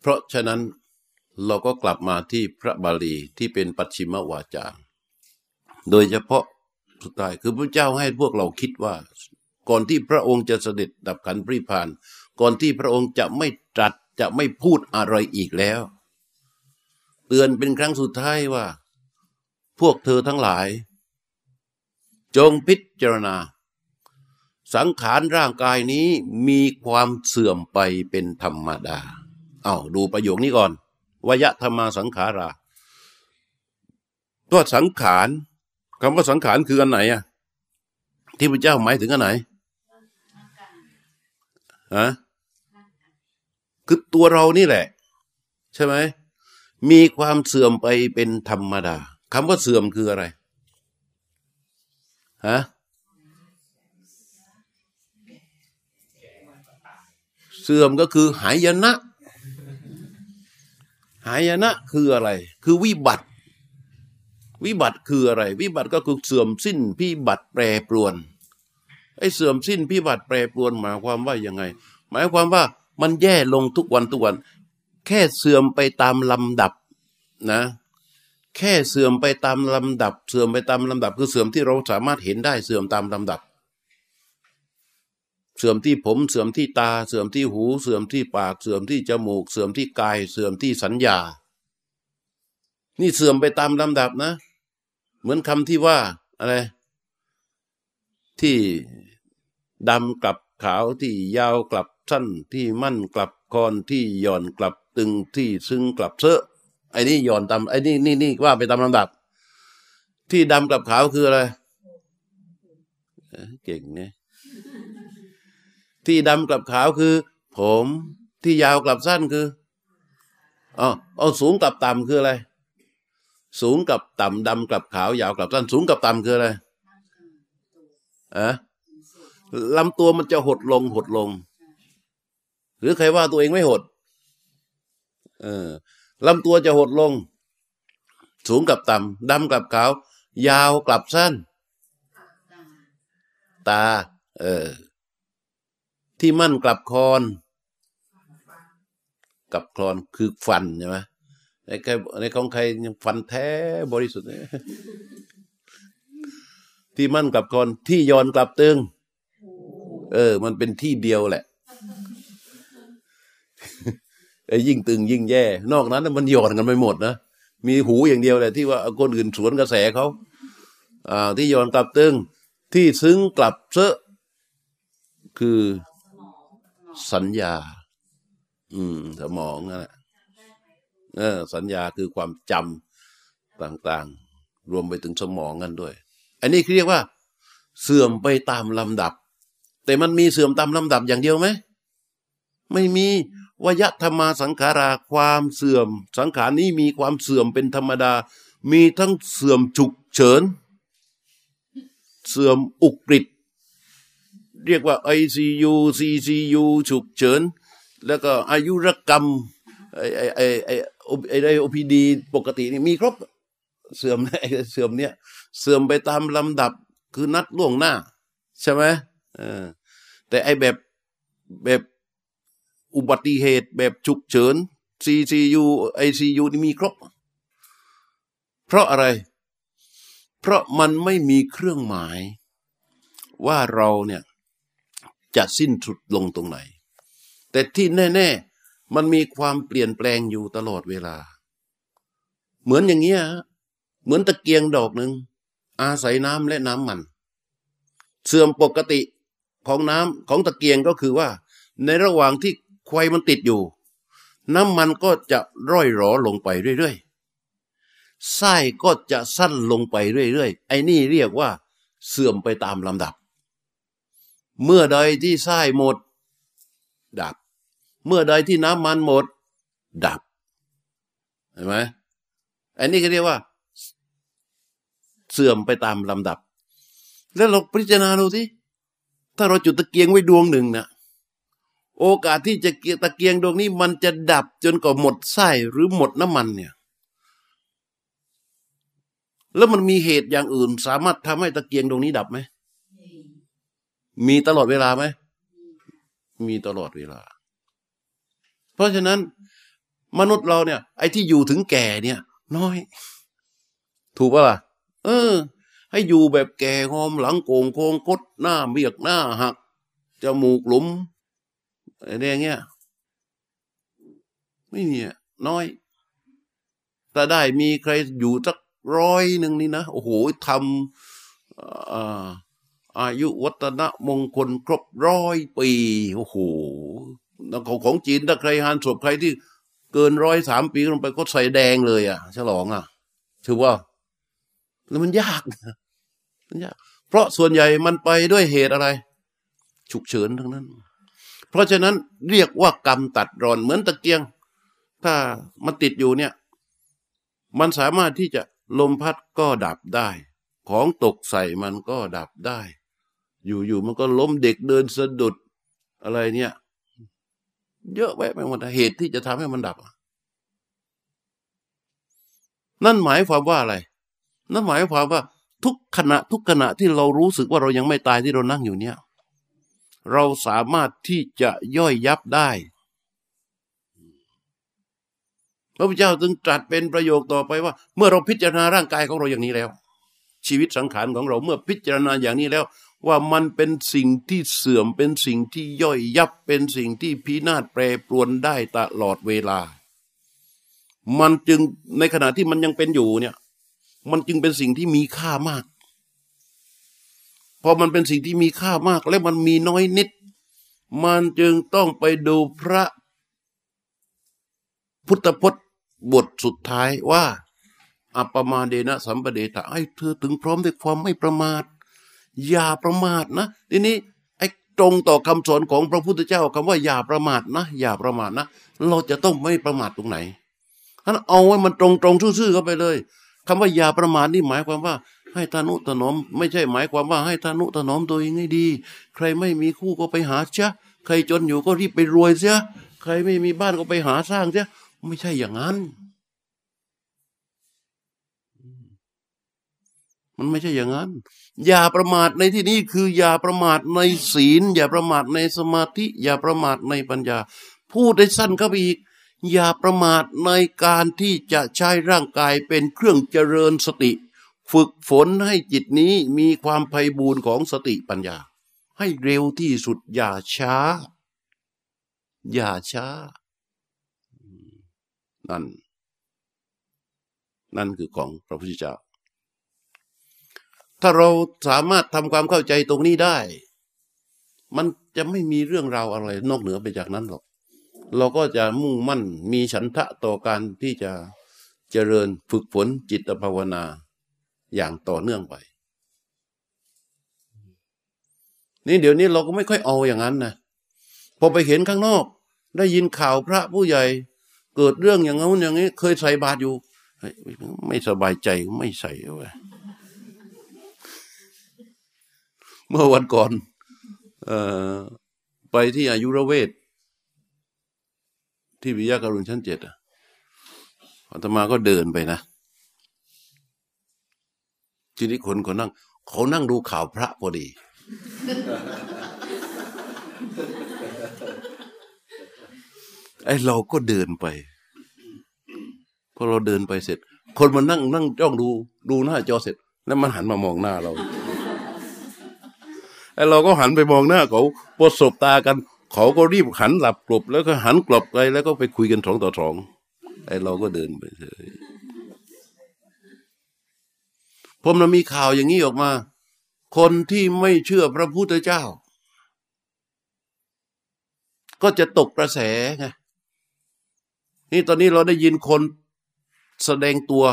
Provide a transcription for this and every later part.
เพราะฉะนั้นเราก็กลับมาที่พระบาลีที่เป็นปัจฉิมวาจา โดยเฉพาะสุดท้ายคือพระเจ้าให้พวกเราคิดว่า ก่อนที่พระองค์จะเสด็จดับขันปริพาน ก่อนที่พระองค์จะไม่ตรัสจะไม่พูดอะไรอีกแล้ว เตือนเป็นครั้งสุดท้ายว่า พวกเธอทั้งหลาย จงพิจารณา สังขารร่างกายนี้มีความเสื่อมไปเป็นธรรมดา เอาดูประโยคนี้ก่อนวยธรรมาสังขารา ตัวสังขารคำว่าสังขารคืออันไหนอะที่พระเจ้าหมายถึงอันไหนฮะคือตัวเรานี่แหละ ใช่ไหมมีความเสื่อมไปเป็นธรรมดาคำว่าเสื่อมคืออะไรฮะเสื่อมก็คือหายนะ หายนะคืออะไร คือวิบัติ วิบัติคืออะไร วิบัติก็คือเสื่อมสิ้นพิบัติแปรปรวนไอ้เสื่อมสิ้นพิบัติแปรปรวนหมายความว่ายังไง หมายความว่ามันแย่ลงทุกวันทุกวัน แค่เสื่อมไปตามลำดับนะ แค่เสื่อมไปตามลำดับ เสื่อมไปตามลำดับ คือเสื่อมที่เราสามารถเห็นได้เสื่อมตามลำดับ เสื่อมที่ผมเสื่อมที่ตา เสื่อมที่หู เสื่อมที่ปาก เสื่อมที่จมูก เสื่อมที่กาย เสื่อมที่สัญญา นี่เสื่อมไปตามลำดับนะ เหมือนคำที่ว่าอะไร ที่ดำกลับขาวที่ยาวกลับสั้นที่มั่นกลับคอนที่หย่อนกลับตึงที่ซึ้งกลับเซอะไอ้นี่หย่อนตามไอ้นี่นี่นี่ว่าไปตามลำดับ ที่ดำกลับขาวคืออะไรเก่งเนี่ย ที่ดำกลับขาวคือ ผมที่ยาวกลับสั้นคืออ๋อเอาสูงกลับต่ำคืออะไร สูงกับต่ำดำกลับขาวยาวกลับสั้น สูงกับต่ำคืออะไรอะลำตัวมันจะหดลงหดลง หรือใครว่าตัวเองไม่หด เออลำตัวจะหดลง สูงกับต่ำดำกับขาว ยาวกลับสั้น ตา เออ ที่มั่นกลับคอนกับคลอนคือฟันใช่ไหมในใครในของใครยังฟันแท้บริสุทธิ์ที่มั่นกลับคอนที่ย้อนกลับตึง เออ มันเป็นที่เดียวแหละไอ้ยิ่งตึงยิ่งแย่ นอกนั้นมันหย่อนกันไปหมดนะ มีหูอย่างเดียวแหละที่ว่าคนอื่นสวนกระแสเขาอ่าที่ย้อนกลับตึง ที่ซึ้งกลับเซอะคือ สัญญา อืม สมองนั่นแหละเออ สัญญาคือความจำต่างๆ รวมไปถึงสมองกันด้วย อันนี้เรียกว่า เสื่อมไปตามลำดับ แต่มันมีเสื่อมตามลำดับอย่างเดียวไหม ไม่มีวยธรรมาสังขาราความเสื่อม สังขารนี้มีความเสื่อมเป็นธรรมดา มีทั้งเสื่อมฉุกเฉิน เสื่อมอุกฤษ เรียกว่า ICU CCU ฉุกเฉิน แล้วก็อายุรกรรมไอไอไอไอไอไอโอพีดีปกตินี่มีครบเสื่อมไอเสื่อมเนี่ย เสื่อมไปตามลำดับคือนัดล่วงหน้า ใช่ไหมแต่ไอแบบแบบอุบัติเหตุแบบฉุกเฉิน CCU ICU นี่มีครบ เพราะอะไร เพราะมันไม่มีเครื่องหมาย ว่าเราเนี่ย จะสิ้นสุดลงตรงไหน แต่ที่แน่ ๆ มันมีความเปลี่ยนแปลงอยู่ตลอดเวลา เหมือนอย่างเงี้ยเหมือนตะเกียงดอกหนึ่งอาศัยน้ำและน้ำมัน เสื่อมปกติของน้ำของตะเกียงก็คือว่า ในระหว่างที่ควายมันติดอยู่ น้ำมันก็จะร่อยหรอลงไปเรื่อยๆไส้ก็จะสั้นลงไปเรื่อยๆไอ้นี่เรียกว่าเสื่อมไปตามลำดับ เมื่อใดที่ไส้หมด ดับ เมื่อใดที่น้ำมันหมด ดับเห็นไหมอันนี้ก็เรียกว่า เสื่อมไปตามลำดับ แล้วเราพิจารณาดูสิถ้าเราจุดตะเกียงไว้ดวงหนึ่งนะโอกาสที่จะตะเกียงดวงนี้มันจะดับจนกว่าหมดไส้หรือหมดน้ำมันเนี่ย แล้วมันมีเหตุอย่างอื่น สามารถทำให้ตะเกียงดวงนี้ดับไหม มีตลอดเวลาไหม มีตลอดเวลา เพราะฉะนั้น มนุษย์เราเนี่ย ไอ้ที่อยู่ถึงแก่เนี่ย น้อย ถูกปะล่ะ เออ ให้อยู่แบบแก่หอมหลังโก่งโค้งคดหน้าเบียกหน้าหักจมูกหลุมอะไรเงี้ย ไม่มีน้อยแต่ได้มีใครอยู่สักร้อยหนึ่งนี่นะ โอ้โหทำ อายุวัฒนมงคลครบร้อยปี โอ้โหของของจีนถ้าใครหานศพใครที่เกินร้อยสามปีลงไปก็ใส่แดงเลยอะ ฉลองอะถือว่า แล้วมันยากมันยาก เพราะส่วนใหญ่มันไปด้วยเหตุอะไร ฉุกเฉินทั้งนั้น เพราะฉะนั้นเรียกว่ากรรมตัดรอนเหมือนตะเกียง ถ้ามันติดอยู่เนี่ย มันสามารถที่จะลมพัดก็ดับได้ ของตกใส่มันก็ดับได้ อยู่ๆมันก็ล้มเด็กเดินสะดุดอะไรเนี่ย เยอะแวะไปหมดเหตุที่จะทำให้มันดับ นั่นหมายความว่าอะไร นั่นหมายความว่า ทุกขณะทุกขณะที่เรารู้สึกว่าเรายังไม่ตายที่เรานั่งอยู่เนี่ย เราสามารถที่จะย่อยยับได้พระพุทธเจ้าจึงตรัสเป็นประโยคต่อไปว่า เมื่อเราพิจารณาร่างกายของเราอย่างนี้แล้ว ชีวิตสังขารของเราเมื่อพิจารณาอย่างนี้แล้ว ว่ามันเป็นสิ่งที่เสื่อมเป็นสิ่งที่ย่อยยับเป็นสิ่งที่พินาศแปรปรวนได้ตลอดเวลา มันจึงในขณะที่มันยังเป็นอยู่เนี่ย มันจึงเป็นสิ่งที่มีค่ามากพอมันเป็นสิ่งที่มีค่ามากและมันมีน้อยนิด มันจึงต้องไปดูพระพุทธพจน์บทสุดท้ายว่า อัปมาเดนะสัมปเดตะให้เธอถึงพร้อมด้วยความไม่ประมาท อย่าประมาทนะ ทีนี้ไอ้ตรงต่อคำสอนของพระพุทธเจ้าคำว่าอย่าประมาทนะ อย่าประมาทนะ เราจะต้องไม่ประมาทตรงไหนท่านเอาไว้มันตรงตรงซื่อๆเข้าไปเลยคำว่าอย่าประมาทนี่หมายความว่า ให้ทานุถนอมไม่ใช่หมายความว่าให้ทานุถนอมตัวเองให้ดี ใครไม่มีคู่ก็ไปหาเสียใครจนอยู่ก็รีบไปรวยเสียใครไม่มีบ้านก็ไปหาสร้างเสียไม่ใช่อย่างนั้น มันไม่ใช่อย่างนั้น อย่าประมาทในที่นี้คือ อย่าประมาทในศีล อย่าประมาทในสมาธิ อย่าประมาทในปัญญา พูดได้สั้นก็ไปอีก อย่าประมาทในการที่จะใช้ร่างกายเป็นเครื่องเจริญสติ ฝึกฝนให้จิตนี้มีความไพ่บูรณ์ของสติปัญญา ให้เร็วที่สุดอย่าช้า อย่าช้า นั่น นั่นคือของพระพุทธเจ้า ถ้าเราสามารถทำความเข้าใจตรงนี้ได้ มันจะไม่มีเรื่องราวอะไรนอกเหนือไปจากนั้นหรอก เราก็จะมุ่งมั่นมีฉันทะต่อการที่จะเจริญฝึกฝนจิตภาวนาอย่างต่อเนื่องไป นี่เดี๋ยวนี้เราก็ไม่ค่อยเอาอย่างนั้นนะพอไปเห็นข้างนอก ได้ยินข่าวพระผู้ใหญ่ เกิดเรื่องอย่างนั้นอย่างนี้ เคยใส่บาตรอยู่ไม่สบายใจไม่ใส่เว้ย เมื่อวันก่อนออไปที่อายุรเวท ที่วิยาการุณชั้นเจ็ดอะอาตมาก็เดินไปนะ ทีนี้คนเขานั่ง เขานั่งดูข่าวพระพอดี ไอ้เราก็เดินไป พอเราเดินไปเสร็จ คนมานั่งนั่งจ้องดูดูหน้าจอเสร็จ แล้วมันหันมามองหน้าเรา อ้เราก็หันไปมองหน้าเขาพอสบตากัน เขาก็รีบหันหลับกลบแล้วก็หันกลบไปแล้วก็ไปคุยกันสองต่อสองไอ้เราก็เดินไปเลยพอมันมีข่าวอย่างนี้ออกมา คนที่ไม่เชื่อพระพุทธเจ้า ก็จะตกกระแสไงนี่ตอนนี้เราได้ยินคนแสดงตัว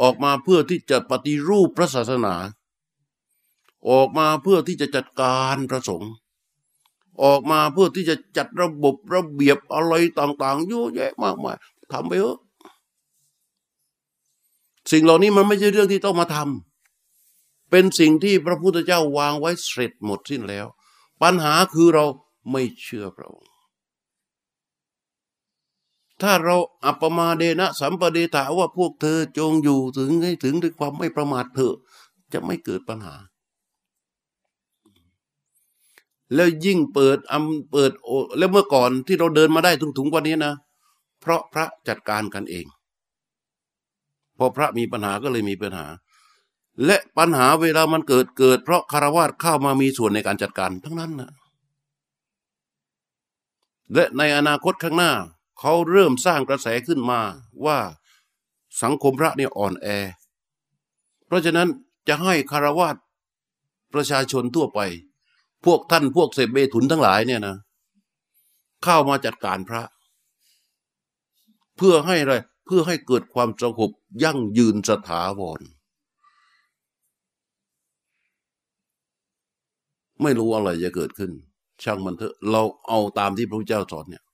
ออกมาเพื่อที่จะปฏิรูปพระศาสนา ออกมาเพื่อที่จะจัดการพระสงฆ์ออกมาเพื่อที่จะจัดระบบระเบียบอะไรต่างๆเยอะแยะมากมายทำไปเถอะสิ่งเหล่านี้มันไม่ใช่เรื่องที่ต้องมาทำเป็นสิ่งที่พระพุทธเจ้าวางไว้เสร็จหมดสิ้นแล้ว ปัญหาคือเราไม่เชื่อพระองค์ถ้าเราอัปมาเดนะสัมปเดตาว่าพวกเธอจงอยู่ถึงให้ถึงด้วยความไม่ประมาทเถอะ จะไม่เกิดปัญหา แล้วยิ่งเปิดอำเปิดโอแล้วเมื่อก่อนที่เราเดินมาได้ถึงถุงวันนี้นะ เพราะพระจัดการกันเอง พอพระมีปัญหาก็เลยมีปัญหา และปัญหาเวลามันเกิดเกิด เพราะคารวาสเข้ามามีส่วนในการจัดการทั้งนั้นนะและในอนาคตข้างหน้า เขาเริ่มสร้างกระแสขึ้นมาว่าสังคมพระเนี่ยอ่อนแอ เพราะฉะนั้นจะให้คารวาสประชาชนทั่วไป พวกท่านพวกเสพเบถุนทั้งหลายเนี่ยนะเข้ามาจัดการพระ เพื่อให้อะไรเพื่อให้เกิดความสงบยั่งยืนสถาวร ไม่รู้อะไรจะเกิดขึ้น ช่างมันเถอะเราเอาตามที่พระพุทธเจ้าสอนเนี่ย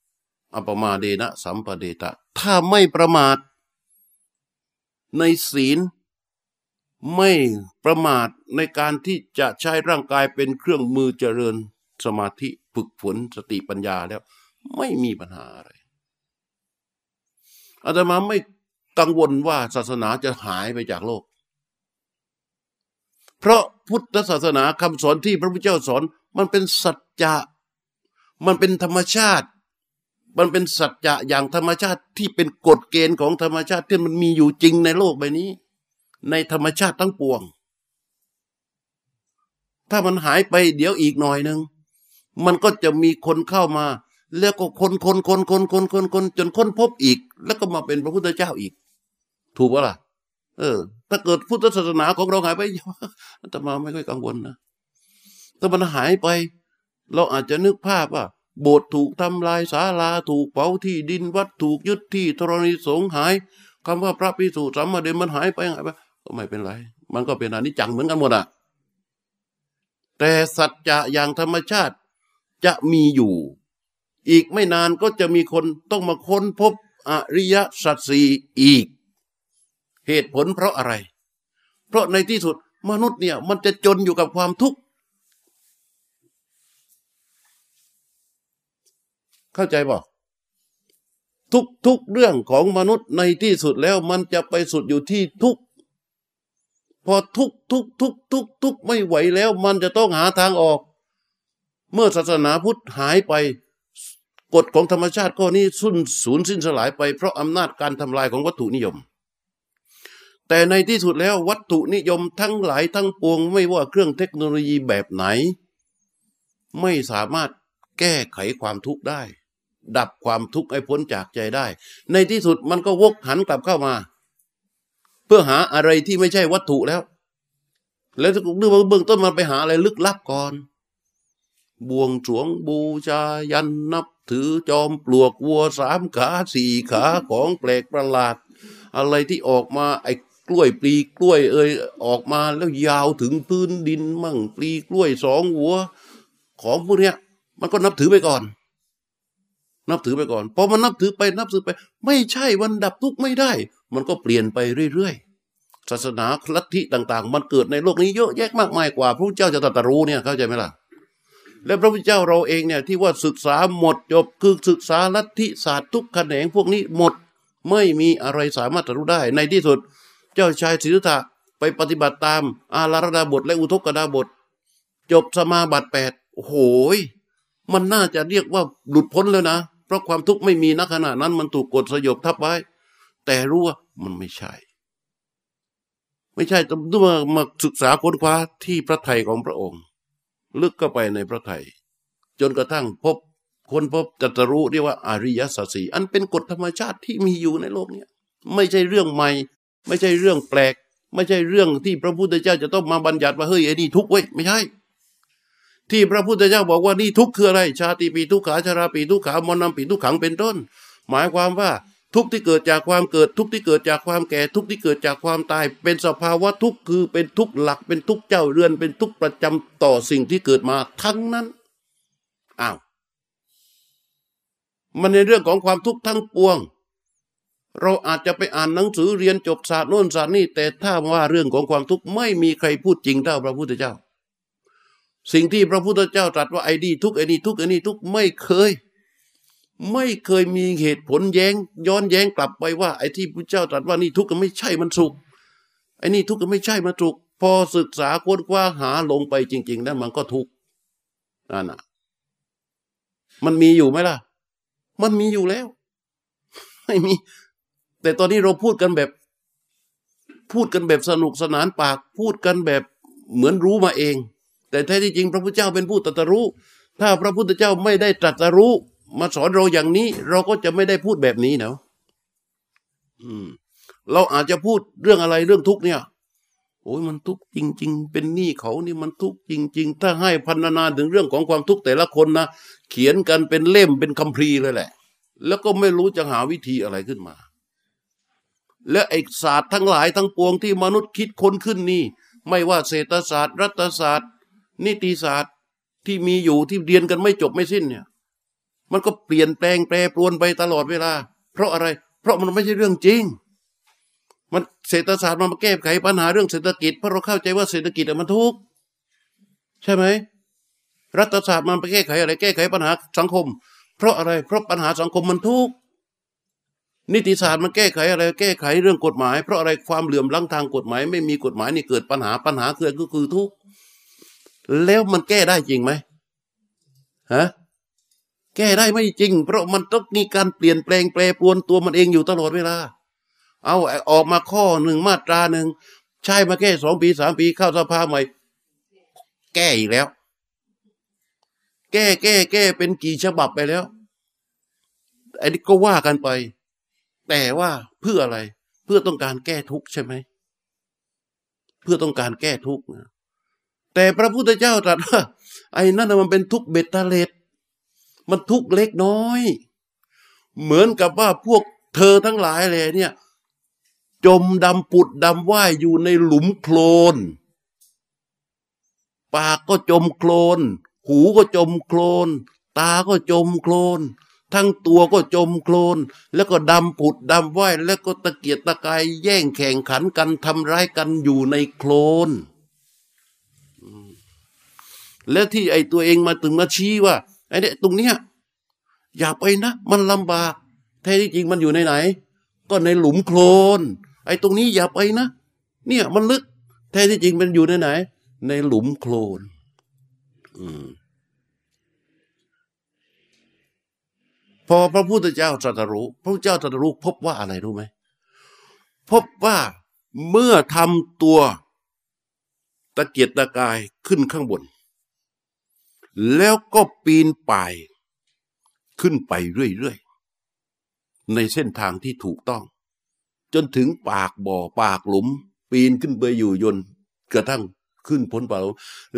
อปมาเดนะสัมปเดตะ ถ้าไม่ประมาทในศีล ไม่ประมาทในการที่จะใช้ร่างกายเป็นเครื่องมือเจริญสมาธิฝึกฝนสติปัญญาแล้ว ไม่มีปัญหาอะไรอาตมาไม่กังวลว่าศาสนาจะหายไปจากโลก เพราะพุทธศาสนาคำสอนที่พระพุทธเจ้าสอนมันเป็นสัจจะมันเป็นธรรมชาติ มันเป็นสัจจะอย่างธรรมชาติที่เป็นกฎเกณฑ์ของธรรมชาติที่มันมีอยู่จริงในโลกใบนี้ ในธรรมชาติทั้งปวง ถ้ามันหายไปเดี๋ยวอีกหน่อยหนึ่งมันก็จะมีคนเข้ามา แล้วก็คนคนคนคนคนคนคนจนค้นพบอีก แล้วก็มาเป็นพระพุทธเจ้าอีก ถูกปะล่ะ เออ ถ้าเกิดพุทธศาสนาของเราหายไปอาตมาไม่ค่อยกังวลนะถ้ามันหายไป เราอาจจะนึกภาพว่าโบสถ์ถูกทำลายศาลาถูกเผาที่ดินวัดถูกยึดที่ธรณีสงฆ์หายคำว่าพระพิสุสัมมาเดนมันหายไปหายไป ก็ไม่เป็นไร มันก็เป็นอนิจจังเหมือนกันหมดอะแต่สัจจะอย่างธรรมชาติจะมีอยู่ อีกไม่นานก็จะมีคนต้องมาค้นพบอริยสัจสีอีก เหตุผลเพราะอะไร เพราะในที่สุดมนุษย์เนี่ยมันจะจนอยู่กับความทุกข์เข้าใจบ่ทุกทุกเรื่องของมนุษย์ในที่สุดแล้วมันจะไปสุดอยู่ที่ทุก พอทุกทุกทุกทุกทุกไม่ไหวแล้ว มันจะต้องหาทางออก เมื่อศาสนาพุทธหายไป กฎของธรรมชาติก็นี้สุนสูญสิ้นสลายไปเพราะอำนาจการทำลายของวัตถุนิยม แต่ในที่สุดแล้ววัตถุนิยมทั้งหลายทั้งปวง ไม่ว่าเครื่องเทคโนโลยีแบบไหน ไม่สามารถแก้ไขความทุกข์ได้ ดับความทุกข์ให้พ้นจากใจได้ ในที่สุดมันก็วกหันกลับเข้ามา พื่อหาอะไรที่ไม่ใช่วัตถุแล้ว แล้วเบื้องต้นมันไปหาอะไรลึกลับก่อน บวงสวงบูชายันนับถือจอมปลวกวัวสามขาสี่ขาของแปลกประหลาด อะไรที่ออกมาไอ้กล้วยปลีกล้วยเอ่ยออกมาแล้วยาวถึงพื้นดินมั่งปลีกล้วยสองหัว ของพวกเนี้ย มันก็นับถือไปก่อน นับถือไปก่อนพอมันนับถือไปนับถือไป ไม่ใช่วันดับทุกข์ไม่ได้ มันก็เปลี่ยนไปเรื่อยๆ ศาสนาลัทธิต่าง ๆ มันเกิดในโลกนี้เยอะแยะมากมายกว่า พระเจ้าจะตรัสรู้เนี่ยเข้าใจไหมล่ะ และพระพุทธเจ้าเราเองเนี่ยที่ว่าศึกษาหมดจบคือศึกษาลัทธิศาสตร์ทุกแขนงพวกนี้หมดไม่มีอะไรสามารถรู้ได้ ในที่สุด เจ้าชายสิทธัตถะไปปฏิบัติตามอาราดาบทและอุทกดาบท จบสมาบัติแปดโอ้โหมันน่าจะเรียกว่าหลุดพ้นแล้วนะ เพราะความทุกข์ไม่มีนักขณะนั้นมันถูกกดสยบทับไว้ แต่รู้ว่ามันไม่ใช่ ไม่ใช่ต้องมามาศึกษาค้นคว้าที่พระไทยของพระองค์ ลึกเข้าไปในพระไทย จนกระทั่งพบคนพบจัตรู้เรียกว่าอาริยสัจสีอันเป็นกฎธรรมชาติที่มีอยู่ในโลกนี้ไม่ใช่เรื่องใหม่ ไม่ใช่เรื่องแปลก ไม่ใช่เรื่องที่พระพุทธเจ้าจะต้องมาบัญญัติว่าเฮ้ยไอ้นี่ทุกข์เว้ยไม่ใช่ที่พระพุทธเจ้าบอกว่านี่ทุกข์คืออะไร ชาติปีทุกขาชาราปีทุกขามรณะปีทุกขังเป็นต้น หมายความว่า ทุกที่เกิดจากความเกิด ทุกที่เกิดจากความแก่ ทุกที่เกิดจากความตาย เป็นสภาวะทุกคือเป็นทุกหลัก เป็นทุกเจ้าเรือน เป็นทุกประจำต่อสิ่งที่เกิดมาทั้งนั้นอ้าวมันในเรื่องของความทุกข์ทั้งปวง เราอาจจะไปอ่านหนังสือเรียนจบศาสตร์โน้นศาสตร์นี่แต่ถ้าว่าเรื่องของความทุกข์ไม่มีใครพูดจริงเท่าพระพุทธเจ้า สิ่งที่พระพุทธเจ้าตรัสว่าไอ้ดีทุกไอ้นี่ทุกไอ้นี่ทุกไม่เคย ไม่เคยมีเหตุผลแย้ง ย้อนแย้งกลับไปว่า ไอ้ที่พระเจ้าตรัสว่านี่ทุกข์ก็ไม่ใช่มันสุขไอ้นี่ทุกข์ก็ไม่ใช่มันสุขพอศึกษาค้นคว้าหาลงไปจริงๆแล้วมันก็ทุกข์นั่นน่ะ มันมีอยู่ไหมล่ะ มันมีอยู่แล้ว ไม่มี แต่ตอนนี้เราพูดกันแบบ พูดกันแบบสนุกสนานปาก พูดกันแบบเหมือนรู้มาเอง แต่แท้ที่จริง พระพุทธเจ้าเป็นผู้ตรัสรู้ ถ้าพระพุทธเจ้าไม่ได้ตรัสรู้ มาสอนเราอย่างนี้ เราก็จะไม่ได้พูดแบบนี้นะอืม เราอาจจะพูดเรื่องอะไรเรื่องทุกเนี่ย โอ้ยมันทุกจริง ๆ เป็นหนี้เขานี่มันทุกจริง ๆ ถ้าให้พันนาถึงเรื่องของความทุกข์แต่ละคนนะเขียนกันเป็นเล่มเป็นคัมภีร์เลยแหละ แล้วก็ไม่รู้จะหาวิธีอะไรขึ้นมา และไอศาสตร์ทั้งหลายทั้งปวงที่มนุษย์คิดค้นขึ้นนี่ ไม่ว่าเศรษฐศาสตร์ รัฐศาสตร์ นิติศาสตร์ที่มีอยู่ที่เรียนกันไม่จบไม่สิ้นเนี่ย มันก็เปลี่ยนแปลงแปรปรวนไปตลอดเวลา เพราะอะไร เพราะมันไม่ใช่เรื่องจริง มันเศรษฐศาสตร์มันมาแก้ไขปัญหาเรื่องเศรษฐกิจเพราะเราเข้าใจว่าเศรษฐกิจมันทุกข์ใช่ไหมรัฐศาสตร์มันไปแก้ไขอะไร แก้ไขปัญหาสังคม เพราะอะไร เพราะปัญหาสังคมมันทุกข์นิติศาสตร์มันแก้ไขอะไร แก้ไขเรื่องกฎหมาย เพราะอะไรความเหลื่อมล้ำทางกฎหมาย ไม่มีกฎหมายนี่เกิดปัญหาปัญหาคือก็คือทุกข์แล้วมันแก้ได้จริงไหมฮะ ก้ได้ไม่จริง เพราะมันต้องมีการเปลี่ยนแปลงแปรปรวนตัวมันเองอยู่ตลอดเวลา เอาออกมาข้อหนึ่งมาตราหนึ่งใช้มาแค่สองปีสามปีเข้าสภาใหม่ แก้อีกแล้ว แก้แก้แก้เป็นกี่ฉบับไปแล้วไอ้นี่ก็ว่ากันไป แต่ว่าเพื่ออะไร เพื่อต้องการแก้ทุกข์ใช่ไหม เพื่อต้องการแก้ทุกข์แต่พระพุทธเจ้าตรัสว่าไอ้นั่นมันเป็นทุกข์เบ็ดตะเล็ด มันทุกเล็กน้อย เหมือนกับว่าพวกเธอทั้งหลายเลยเนี่ย จมดำปุดดำว่ายอยู่ในหลุมโคลน ปากก็จมโคลน หูก็จมโคลน ตาก็จมโคลน ทั้งตัวก็จมโคลน แล้วก็ดำปุดดำว่าย แล้วก็ตะเกียกตะกายแย่งแข่งขันกันทำร้ายกันอยู่ในโคลนแล้วที่ไอตัวเองมาถึงมาชี้ว่า ไอ้เนี่ยตรงเนี้ยอย่าไปนะมันลำบากแท้ที่จริงมันอยู่ในไหน ก็ในหลุมโคลน ไอ้ตรงนี้อย่าไปนะ เนี่ยมันลึก แท้ที่จริงมันอยู่ในไหน ในหลุมโคลนอพอพระพุทธเจ้าตรัสรู้ พระพุทธเจ้าตรัสรู้พบว่าอะไรรู้ไหม พบว่าเมื่อทำตัวตะเกียกตะกายขึ้นข้างบน แล้วก็ปีนป่ายขึ้นไปเรื่อยๆ ในเส้นทางที่ถูกต้อง จนถึงปากบ่อปากหลุม ปีนขึ้นไปอยู่ยนกระทั่งขึ้นพ้นป่าหลุม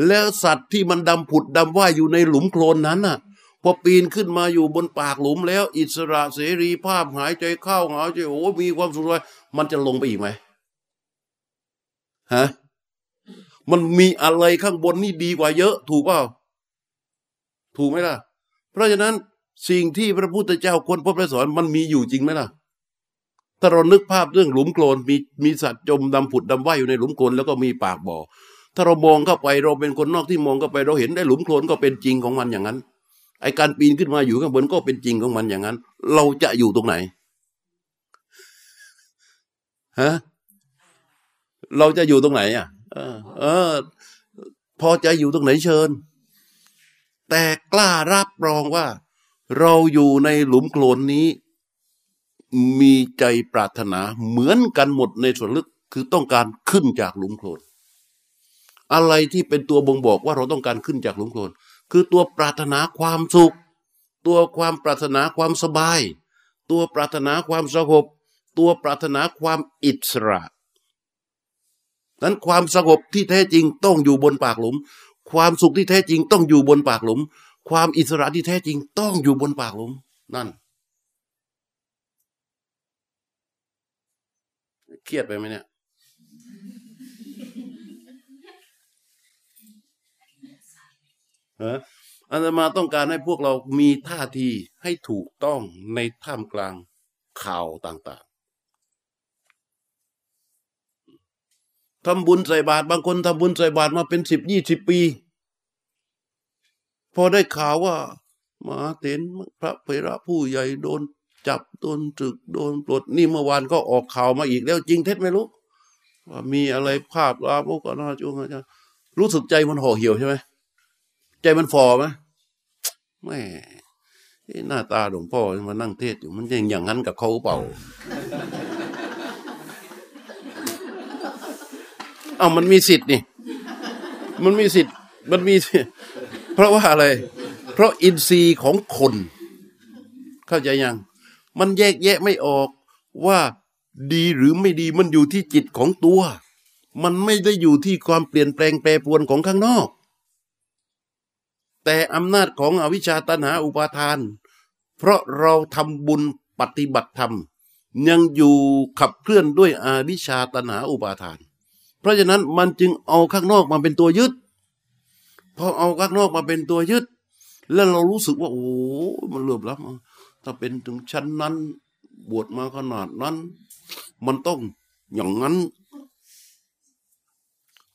แล้วสัตว์ที่มันดำผุดดำว่ายอยู่ในหลุมโคลนนั้นน่ะพอปีนขึ้นมาอยู่บนปากหลุมแล้ว อิสระเสรีภาพหายใจเข้าหายใจโอ้มีความสุขเลยมันจะลงไปอีกไหมฮะมันมีอะไรข้างบนนี่ดีกว่าเยอะ ถูกเปล่า ถูกไหมล่ะ เพราะฉะนั้นสิ่งที่พระพุทธเจ้าคนพบและสอนมันมีอยู่จริงไหมล่ะถ้าเรานึกภาพเรื่องหลุมโคลนมีมีสัตว์จมดำผุดดำว่ายอยู่ในหลุมโคลนแล้วก็มีปากบ่อถ้าเรามองเข้าไปเราเป็นคนนอกที่มองเข้าไปเราเห็นได้หลุมโคลนก็เป็นจริงของมันอย่างนั้นไอการปีนขึ้นมาอยู่ข้างบนก็เป็นจริงของมันอย่างนั้น เราจะอยู่ตรงไหนฮะเราจะอยู่ตรงไหนอะเออเออพอจะอยู่ตรงไหนเชิญ แต่กล้ารับรองว่า เราอยู่ในหลุมโคลนนี้ มีใจปรารถนาเหมือนกันหมดในส่วนลึกคือต้องการขึ้นจากหลุมโคลนอะไรที่เป็นตัวบ่งบอกว่าเราต้องการขึ้นจากหลุมโคลนคือตัวปรารถนาความสุข ตัวความปรารถนาความสบาย ตัวปรารถนาความสงบตัวปรารถนาความอิสระนั้นความสงบที่แท้จริงต้องอยู่บนปากหลุม ความสุขที่แท้จริงต้องอยู่บนปากหลุม ความอิสระที่แท้จริงต้องอยู่บนปากหลุม นั่น เครียดไปไหมเนี่ย ฮะอาตมาต้องการให้พวกเรามีท่าทีให้ถูกต้องในท่ามกลางข่าวต่างๆ ทำบุญใส่บาตรบางคนทำบุญใส่บาตรมาเป็นสิบยี่สิบปี พอได้ข่าวว่ามาเต็นพระเพระผู้ใหญ่โดนจับโดนจึกโดนปลดนี่เมื่อวานก็ออกข่าวมาอีกแล้วจริงเท็จไม่รู้ว่ามีอะไรภาพลามกนาจุงอาจารย์รู้สึกใจมันห่อเหี่ยวใช่ไหมใจมันฟอไหมแม่หน้าตาหลวงพ่อมานั่งเทศอยู่มันยังอย่างนั้นกับเขาเปล่าเอามันมีสิทธิ์นี่ มันมีสิทธิ์ มันมี เพราะว่าอะไร เพราะอินทรีย์ของคน เข้าใจยัง มันแยกแยะไม่ออกว่าดีหรือไม่ดีมันอยู่ที่จิตของตัว มันไม่ได้อยู่ที่ความเปลี่ยนแปลงแปรปรวนของข้างนอก แต่อำนาจของอวิชชาตันหาอุปาทาน เพราะเราทำบุญปฏิบัติธรรม ยังอยู่ขับเคลื่อนด้วยอวิชชาตันหาอุปาทาน เพราะฉะนั้นมันจึงเอาข้างนอกมาเป็นตัวยึด พอเอาข้างนอกมาเป็นตัวยึด แล้วเรารู้สึกว่า โอ้มันเลือบล้ำถ้าเป็นถึงชั้นนั้น บวชมาขนาดนั้น มันต้องอย่างนั้น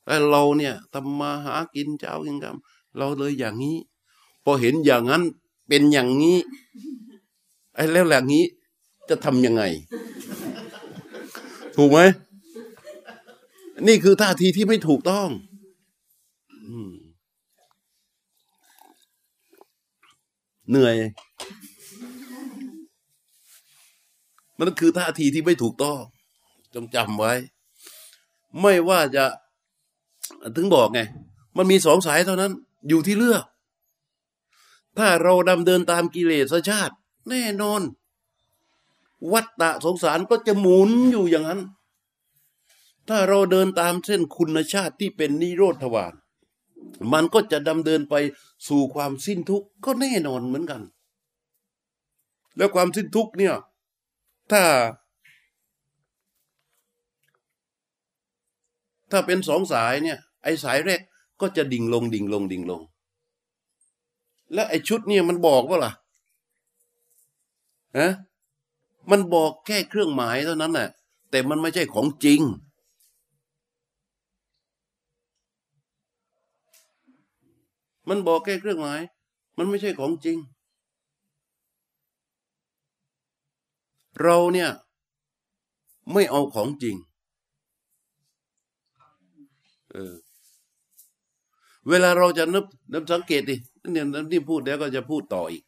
แต่เราเนี่ยทำมาหากินเจ้ากินกรรมเราเลยอย่างนี้ พอเห็นอย่างนั้นเป็นอย่างนี้ไอ้แล้วอย่างนี้จะทำยังไง ถูกไหม นี่คือท่าทีที่ไม่ถูกต้อง เหนื่อย มันคือท่าทีที่ไม่ถูกต้องจงจำไว้ ไม่ว่าจะถึงบอกไง มันมีสองสายเท่านั้น อยู่ที่เลือก ถ้าเราดำเดินตามกิเลสชาติ แน่นอน วัฏฏะสงสารก็จะหมุนอยู่อย่างนั้น ถ้าเราเดินตามเส้นคุณชาติที่เป็นนิโรธวานมันก็จะดำเดินไป สู่ความสิ้นทุกข์ก็แน่นอนเหมือนกัน แล้วความสิ้นทุกข์เนี่ย ถ้า ถ้าเป็นสองสายเนี่ย ไอ้สายแรกก็จะดิ่งลง ดิ่งลง ดิ่งลง แล้วไอ้ชุดเนี่ยมันบอกว่าล่ะฮะมันบอกแค่เครื่องหมายเท่านั้นแหละแต่มันไม่ใช่ของจริง มันบอกแค่เครื่องหมาย มันไม่ใช่ของจริง เราเนี่ย ไม่เอาของจริง เออ เวลาเราจะนึกนึกสังเกตดิเนี่ยที่พูดแล้วก็จะพูดต่ออีก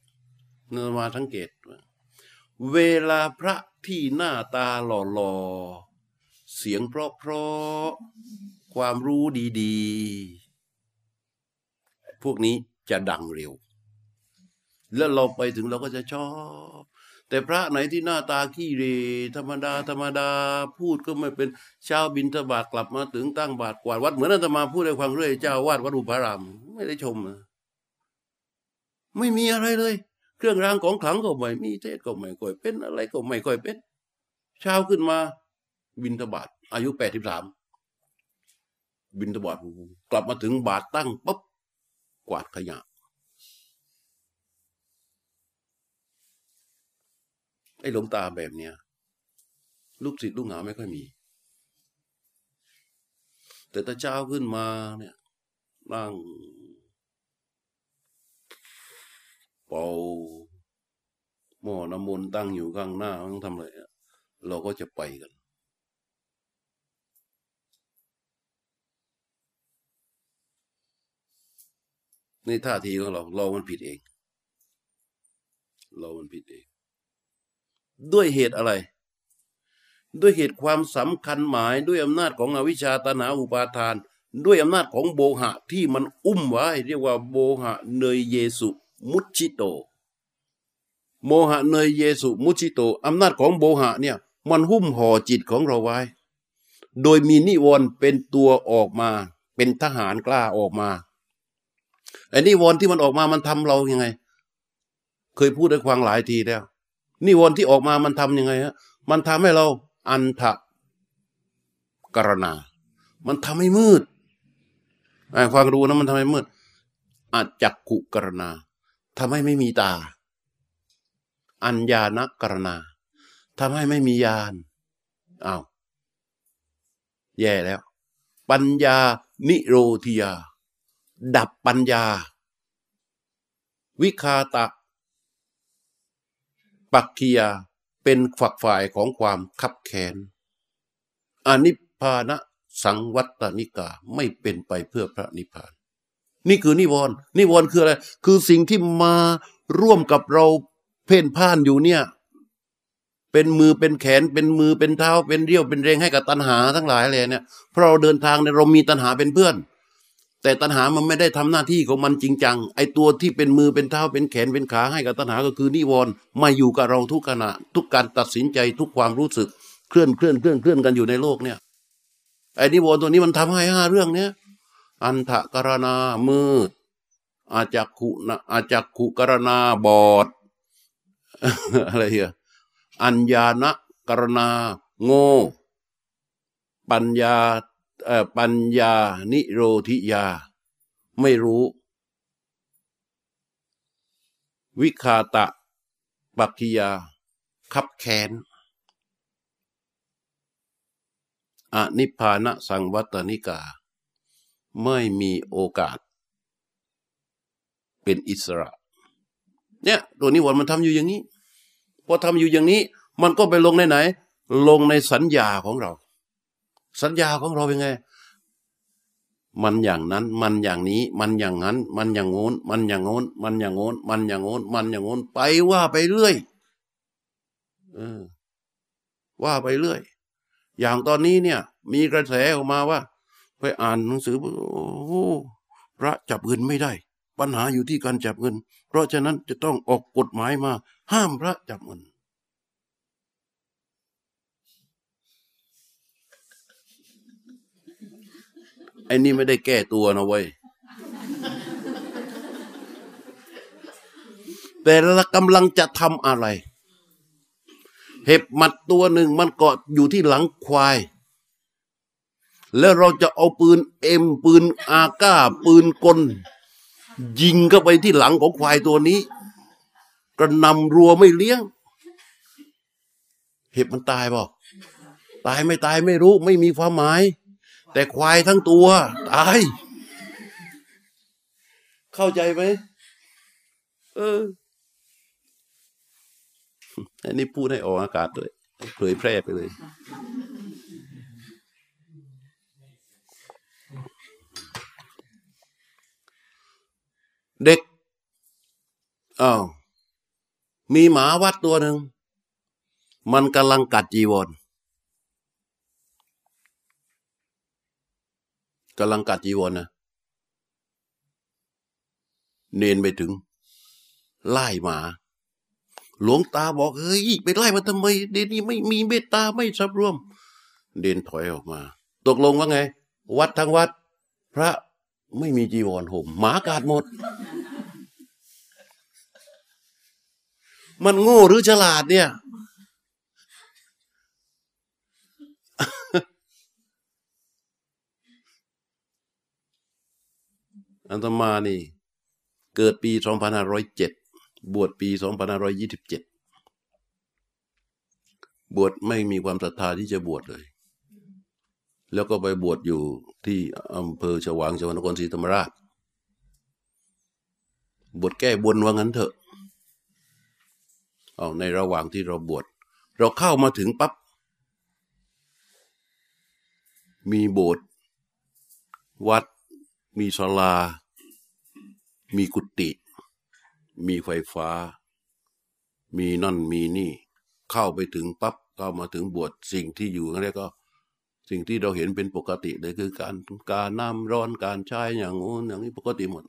นมาสังเกต เวลาพระที่หน้าตาหล่อๆเสียงเพราะๆความรู้ดี ๆ พวกนี้จะดังเร็ว แล้วเราไปถึงเราก็จะชอบ แต่พระไหนที่หน้าตาขี้เรธรรมดา ธรรมดา พูดก็ไม่เป็นชาวบินทบาทกลับมาถึงตั้งบาทกวาดวัด เหมือนอาตมาพูดในความเรื่อยเจ้าวาดวัดอุปาราม ไม่ได้ชมไม่มีอะไรเลย เครื่องรางของขลังก็ไม่มีเทศก็ไม่ค่อยเป็นอะไรก็ไม่ค่อยเป็นเช้าขึ้นมา บินทบาทอายุแปดสิบสามบินทบาทกลับมาถึงบาทตั้งปุ๊บ กวาดขยะ ไอ้หลงตาแบบเนี้ยลูกศิษย์ลูกหาไม่ค่อยมี แต่ถ้าเช้าขึ้นมาเนี่ยนั่งเป่าหม้อน้ำมนต์ตั้งอยู่ข้างหน้าต้องทำอะไรเราก็จะไปกัน ในท่าทีของเรา เรามันผิดเอง เรามันผิดเอง ด้วยเหตุอะไร ด้วยเหตุความสำคัญหมายด้วยอำนาจของอวิชชาตนาอุปาทาน ด้วยอำนาจของโบหะที่มันอุ้มไว้ เรียกว่าโบหะเนยเยสุ มุชิโต โมหะเนยเยสุ มุชิโตอำนาจของโบหะเนี่ย มันหุ้มห่อจิตของเราไว้ โดยมีนิวรณ์เป็นตัวออกมา เป็นทหารกล้าออกมา ไอ้นิวรณ์ที่มันออกมามันทำเรายังไง เคยพูดได้ควางหลายทีแล้วนิวรณ์ที่ออกมามันทํำยังไงฮะมันทำให้เราอันทะกรณา มันทำให้มืดความรู้นะมันทำให้มืดอาจักขุกรณาทำให้ไม่มีตา อัญญาณกรณาทำให้ไม่มีญาณอ้าวแย่แล้ว ปัญญานิโรธิยา ดับปัญญา วิคาตะ ปักคียาเป็นฝักฝ่ายของความคับแค้นอนิพานะสังวัตนิกาไม่เป็นไปเพื่อพระนิพพาน นี่คือนิวรณ์นิวรณ์คืออะไร คือสิ่งที่มาร่วมกับเราเพ่นพ่านอยู่เนี่ย เป็นมือเป็นแขนเป็นมือเป็นเท้าเป็นเรี่ยวเป็นแรงให้กับตัณหาทั้งหลายเลยเนี่ยเพราะเราเดินทางเนี่ยเรามีตัณหาเป็นเพื่อน แต่ตัณหามันไม่ได้ทำหน้าที่ของมันจริงจัง ไอตัวที่เป็นมือเป็นเท้าเป็นแขนเป็นขาให้กับตัณหาก็คือนิวรณ์มาอยู่กับเราทุกขณะ ทุกการตัดสินใจทุกความรู้สึกเคลื่อนเคลื่อนเคลื่อนเคลื่อนกันอยู่ในโลกเนี่ย ไอ้นิวรณ์ตัวนี้มันทำให้ห้าเรื่องเนี้ยอันทะกรณามืดอาจักขุนะอาจักขุกรณาบอด อะไรเหี้ยอัญญาณกรณาโง่ ปัญญา ปัญญานิโรธิยา ไม่รู้ วิคาตะปักขิยา ขับแค้นอนิพพานะสังวัตนิกา ไม่มีโอกาส เป็นอิสระ เนี่ยตัวนี้วันมันทำอยู่อย่างนี้พอทำอยู่อย่างนี้ มันก็ไปลงในไหน ลงในสัญญาของเรา สัญญาของเราเป็นไง มันอย่างนั้น มันอย่างนี้ มันอย่างนั้น มันอย่างโน้น มันอย่างโน้น มันอย่างโน้น มันอย่างโน้น มันอย่างโน้น ไปว่าไปเรื่อยเออว่าไปเรื่อย อย่างตอนนี้เนี่ย มีกระแสออกมาว่า ไปอ่านหนังสือโอ้โหพระจับเงินไม่ได้ ปัญหาอยู่ที่การจับเงิน เพราะฉะนั้นจะต้องออกกฎหมายมา ห้ามพระจับเงิน ไอ้นี่ไม่ได้แก้ตัวนะเว้ยแต่เรากำลังจะทำอะไร เห็บหมัดตัวหนึ่งมันเกาะอยู่ที่หลังควาย แล้วเราจะเอาปืนเอ็มปืนอาก้า ปืนกล ยิงเข้าไปที่หลังของควายตัวนี้ กระนำรัวไม่เลี้ยง เห็บมันตายเปล่าตายไม่ตายไม่รู้ ไม่มีความหมาย แต่ควายทั้งตัว ตาย เข้าใจไหมเอออันนี้พูดให้ออกอากาศด้วยเผยแพร่ไปเลย เด็กอ้าวมีหมาวัดตัวหนึ่ง มันกำลังกัดจีวร กำลังกัดจีวรนะเนนไปถึง ไล่หมา หลวงตาบอกเฮ้ยไปไล่มันทำไมเดนนี่ไม่มีเมตตาไม่สับรวม เดนถอยออกมา ตกลงว่าไง วัดทั้งวัด พระไม่มีจีวรห่มหมากัดหมด มันโง่หรือฉลาดเนี่ย อันตมานี่ เกิดปี 2507 บวชปี 2527 บวชไม่มีความศรัทธาที่จะบวชเลย แล้วก็ไปบวชอยู่ที่อำเภอฉวางจังหวัดนครศรีธรรมราช บวชแก้บนว่างั้นเถอะเอาในระหว่างที่เราบวชเราเข้ามาถึงปั๊บมีโบสถ์วัด มีศาลา มีกุฏิ มีไฟฟ้า มีนั่นมีนี่ เข้าไปถึงปั๊บเข้ามาถึงบวชสิ่งที่อยู่นั่นก็ สิ่งที่เราเห็นเป็นปกติเลยคือการการน้ำร้อนการใช้อย่างงู้นอย่างนี้ปกติหมด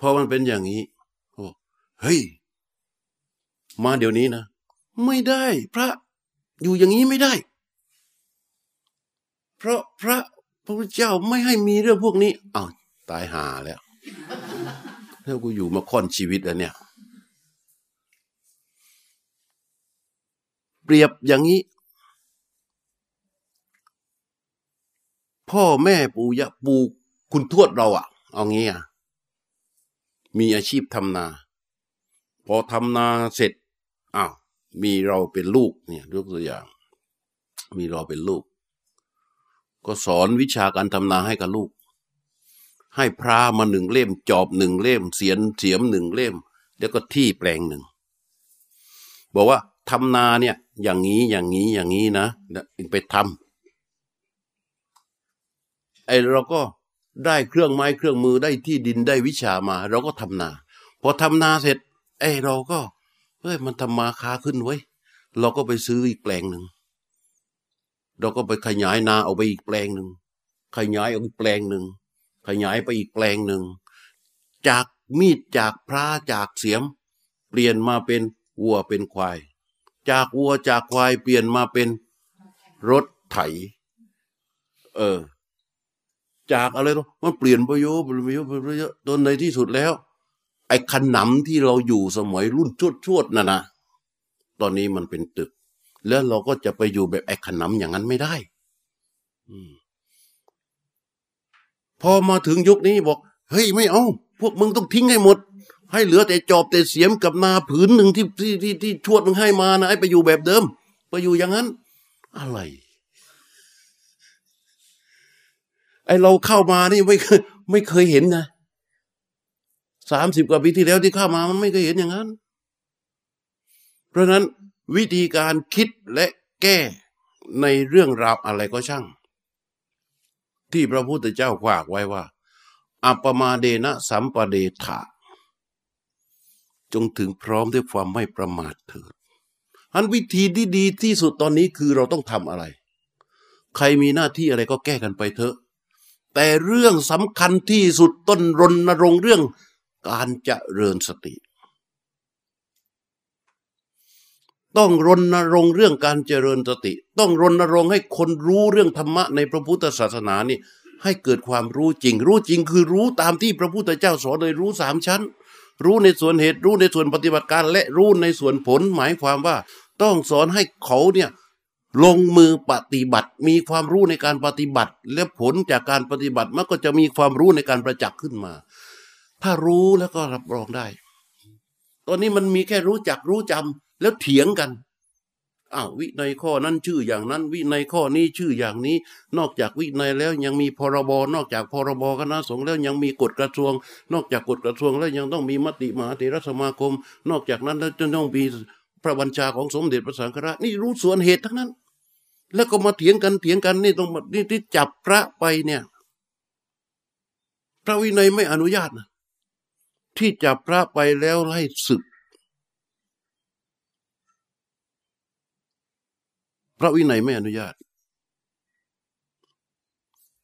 พอมันเป็นอย่างนี้โอ้เฮ้ย มาเดี๋ยวนี้นะ ไม่ได้พระ อยู่อย่างนี้ไม่ได้ เพราะพระพระพุทธเจ้าไม่ให้มีเรื่องพวกนี้อ้าวตายหาแล้วแล้วกูอยู่มาค่อนชีวิตแล้วเนี่ย เปรียบอย่างนี้ พ่อแม่ปู่ย่าปู่คุณทวดเราอะเอางี้อะมีอาชีพทำนา พอทำนาเสร็จ มีเราเป็นลูกเนี่ยยกตัวอย่าง มีเราเป็นลูก ก็สอนวิชาการทำนาให้กับลูก ให้พระมาหนึ่งเล่ม จอบหนึ่งเล่ม เสียนเสียมหนึ่งเล่ม แล้วก็ที่แปลงหนึ่ง บอกว่าทำนาเนี่ย อย่างนี้อย่างนี้อย่างนี้นะไปทำไอเราก็ได้เครื่องไม้เครื่องมือได้ที่ดินได้วิชามา เราก็ทำนาพอทำนาเสร็จไอ้เราก็ เฮ้ยมันทำมาค้าขึ้นไว้ เราก็ไปซื้ออีกแปลงหนึ่ง เราก็ไปขยายนาเอาไปอีกแปลงหนึ่ง ขยายเอาอีกแปลงหนึ่ง ขยายไปอีกแปลงหนึ่ง จากมีดจากพระจากเสียม เปลี่ยนมาเป็นวัวเป็นควาย จากวัวจากควายเปลี่ยนมาเป็นรถไถ เออ จากอะไรเนาะมันเปลี่ยนไปเยอะเปลี่ยนไปเยอะเปลี่ยนไปเยอะจนในที่สุดแล้ว ไอ้ขนำที่เราอยู่สมัยรุ่นชวดชวดๆน่ะนะตอนนี้มันเป็นตึก แล้วเราก็จะไปอยู่แบบไอ้ขนำอย่างนั้นไม่ได้พอมาถึงยุคนี้บอก เฮ้ยไม่เอา พวกมึงต้องทิ้งให้หมด ให้เหลือแต่จอบแต่เสียมกับนาผืนหนึ่งที่ที่ที่ที่ชวดมึงให้มานะไอ้ไปอยู่แบบเดิม ไปอยู่อย่างนั้น อะไรไอเราเข้ามานี่ไม่เคยไม่เคยเห็นนะ สามสิบกว่าปีที่แล้วที่เข้ามามันไม่เคยเห็นอย่างนั้น เพราะนั้นวิธีการคิดและแก้ในเรื่องราวอะไรก็ช่าง ที่พระพุทธเจ้าฝากไว้ว่า อัปปมาเดนะสัมปเดถะจงถึงพร้อมด้วยความไม่ประมาทเถิดอันวิธีที่ดีที่สุดตอนนี้คือเราต้องทำอะไร ใครมีหน้าที่อะไรก็แก้กันไปเถอะ แต่เรื่องสำคัญที่สุดต้นรณรงค์เรื่อง การเจริญสติ ต้องรณรงค์เรื่องการเจริญสติ ต้องรณรงค์ให้คนรู้เรื่องธรรมะในพระพุทธศาสนานี่ให้เกิดความรู้จริง รู้จริงคือรู้ตามที่พระพุทธเจ้าสอนเลยรู้สามชั้น รู้ในส่วนเหตุรู้ในส่วนปฏิบัติการ และรู้ในส่วนผลหมายความว่า ต้องสอนให้เขาเนี่ยลงมือปฏิบัติ มีความรู้ในการปฏิบัติ และผลจากการปฏิบัติมันก็จะมีความรู้ในการประจักษ์ขึ้นมา ถ้ารู้แล้วก็รับรองได้ ตอนนี้มันมีแค่รู้จักรู้จำแล้วเถียงกันอ้าววิในยข้อนั้นชื่ออย่างนั้น วิในยข้อนี้ชื่ออย่างนี้ นอกจากวินัยแล้วยังมีพรบ นอกจากพรบคณะสงฆ์แล้วยังมีกฎกระทรวง นอกจากกฎกระทรวงแล้วยังต้องมีมติมหาเถรสมาคม นอกจากนั้นแล้วจะต้องมีพระบัญชาของสมเด็จพระสังฆราชนี่รู้ส่วนเหตุทั้งนั้น แล้วก็มาเถียงกันเถียงกันนี่ต้องนี่ที่จับพระไปเนี่ย พระวินัยไม่อนุญาตนะ ที่จับพระไปแล้วให้ศึก พระวินัยไม่อนุญาต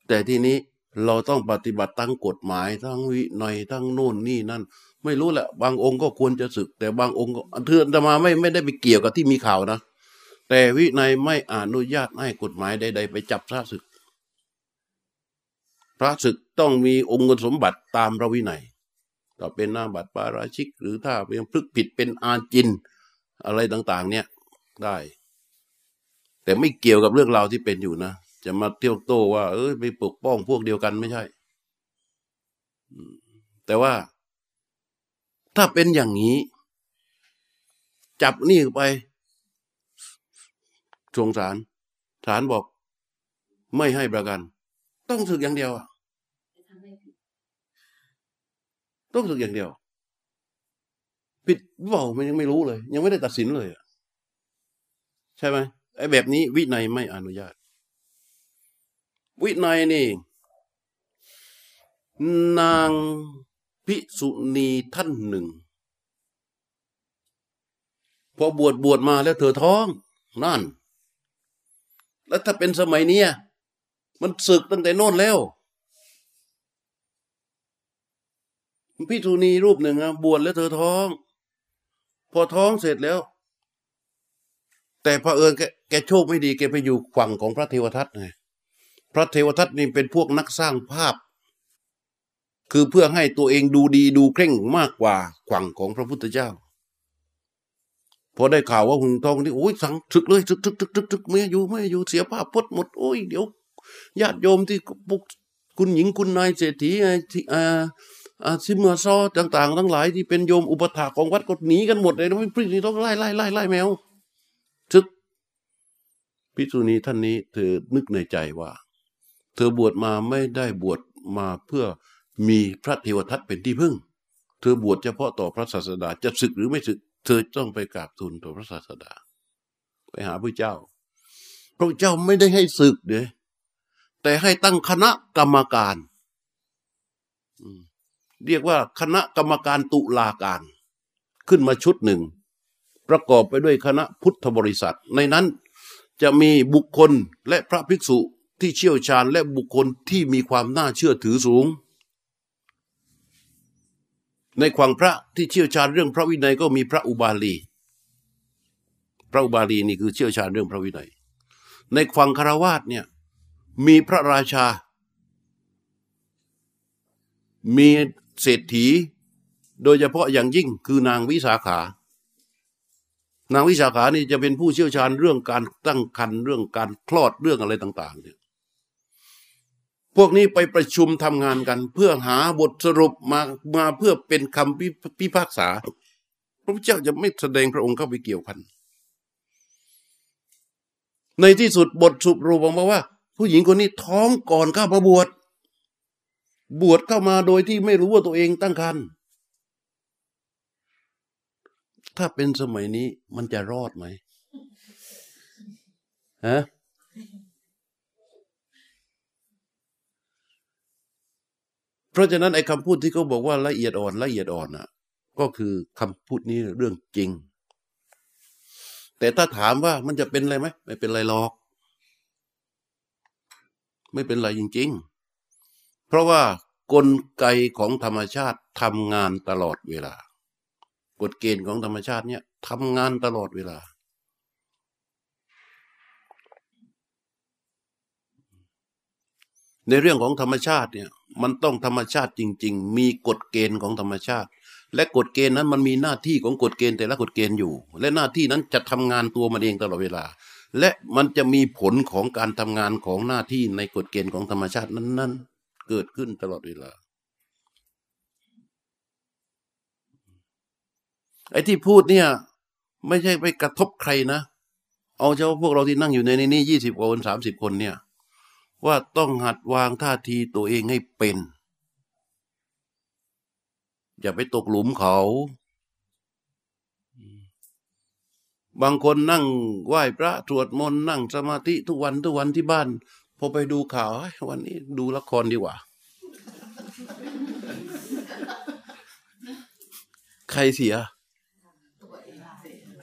แต่ทีนี้เราต้องปฏิบัติตั้งกฎหมายทั้งวินัยทั้งโน่นนี่นั่น ไม่รู้แหละ บางองค์ก็ควรจะศึก แต่บางองค์ก็เทือนจะมาไม่ไม่ได้ไปเกี่ยวกับที่มีข่าวนะ แต่วินัยไม่อนุญาตให้กฎหมายใด ๆ ไปจับพระศึก พระศึกต้องมีองค์สมบัติตามพระวินัย ถ้าเป็นนาบัตรปาราชิก หรือถ้าเป็นพลึกผิดเป็นอาจิน อะไรต่าง ๆ เนี่ยได้ แต่ไม่เกี่ยวกับเรื่องราวที่เป็นอยู่นะ จะมาเที่ยวโต้ว่า เอ้ยไปปกป้องพวกเดียวกันไม่ใช่ แต่ว่า ถ้าเป็นอย่างนี้ จับนี่ไปสงสารศาลบอก ไม่ให้ประกัน ต้องสึกอย่างเดียวอะ ต้องสึกอย่างเดียว ผิดเปล่ามันยังไม่รู้เลย ยังไม่ได้ตัดสินเลยใช่ไหมไอ้แบบนี้ วินัยไม่อนุญาต วินัยนี่ นางพิสุณีท่านหนึ่ง พอบวชบวชมาแล้วเธอท้อง นั่น แล้วถ้าเป็นสมัยเนี้ยมันศึกตั้งแต่โน่นแล้ว พิสุณีรูปหนึ่งอะบวชแล้วเธอท้อง พอท้องเสร็จแล้ว แต่พอเอิญแกแกโชคไม่ดีแกไปอยู่ฝั่งของพระเทวทัตไงพระเทวทัตนี่เป็นพวกนักสร้างภาพ คือเพื่อให้ตัวเองดูดีดูเคร่งมากกว่าฝั่งของพระพุทธเจ้าพอได้ข่าวว่าหุงทองนี่โอ้ยสั่งทึกเลยทึกทึกทึกทึกทึกไม่อยู่ไม่อยู่เสียภาพพจน์หมดโอ้ยเดี๋ยวญาติโยมที่ปุกคุณหญิงคุณนายเศรษฐีไอ้ อาอ่าซิเมอซอต่าง ๆ ทั้งหลายที่เป็นโยมอุปถาของวัดก็หนีกันหมดเลยนะไม่พรีต้องไล่ไล่ไล่ไล่แมวทึกพิษุณีท่านนี้ เธอนึกในใจว่า เธอบวชมาไม่ได้บวชมาเพื่อมีพระเทวทัตเป็นที่พึ่ง เธอบวชเฉพาะต่อพระศาสดาจะศึกหรือไม่ศึก เธอต้องไปกราบทูลต่อพระศาสดา ไปหาพระเจ้า พระเจ้าไม่ได้ให้ศึกเด้แต่ให้ตั้งคณะกรรมการ เรียกว่าคณะกรรมการตุลาการ ขึ้นมาชุดหนึ่ง ประกอบไปด้วยคณะพุทธบริษัท ในนั้นจะมีบุคคลและพระภิกษุที่เชี่ยวชาญและบุคคลที่มีความน่าเชื่อถือสูง ในความพระที่เชี่ยวชาญเรื่องพระวินัยก็มีพระอุบาลี พระอุบาลีนี่คือเชี่ยวชาญเรื่องพระวินัย ในฝั่งคารวาสเนี่ยมีพระราชา มี เศรษฐี โดยเฉพาะอย่างยิ่งคือนางวิสาขา นางวิสาขานี่จะเป็นผู้เชี่ยวชาญเรื่องการตั้งครรภ์เรื่องการคลอดเรื่องอะไรต่าง ๆ เนี่ยพวกนี้ไปประชุมทำงานกัน เพื่อหาบทสรุปมามาเพื่อเป็นคำพิพากษา พระพุทธเจ้าจะไม่แสดงพระองค์เข้าไปเกี่ยวพัน ในที่สุดบทสรุปออกมาว่า ผู้หญิงคนนี้ท้องก่อนเข้ามาบวช บวชเข้ามาโดยที่ไม่รู้ว่าตัวเองตั้งครรภ์ถ้าเป็นสมัยนี้มันจะรอดไหมฮะเพราะฉะนั้นไอ้คำพูดที่เขาบอกว่าละเอียดอ่อนละเอียดอ่อนน่ะ ก็คือคำพูดนี้เรื่องจริง แต่ถ้าถามว่ามันจะเป็นอะไรไหมไม่เป็นไรหรอก ไม่เป็นไรจริง ๆ เพราะว่า กลไกของธรรมชาติทำงานตลอดเวลา กฎเกณฑ์ของธรรมชาติเนี่ยทำงานตลอดเวลา ในเรื่องของธรรมชาติเนี่ยมันต้องธรรมชาติจริง ๆ มีกฎเกณฑ์ของธรรมชาติ และกฎเกณฑ์นั้นมันมีหน้าที่ของกฎเกณฑ์แต่ละกฎเกณฑ์อยู่ และหน้าที่นั้นจะทำงานตัวมันเองตลอดเวลา และมันจะมีผลของการทำงานของหน้าที่ในกฎเกณฑ์ของธรรมชาตินั้น ๆ เกิดขึ้นตลอดเวลา ไอ้ที่พูดเนี่ย ไม่ใช่ไปกระทบใครนะ เอาเฉพาะพวกเราที่นั่งอยู่ในนี้ยี่สิบกว่าคนสามสิบคนเนี่ย ว่าต้องหัดวางท่าทีตัวเองให้เป็น อย่าไปตกหลุมเขาบางคนนั่งไหว้พระสวดมนต์นั่งสมาธิทุกวันทุกวันที่บ้าน อไปดูข่าววันนี้ดูละครดีกว่า ใครเสีย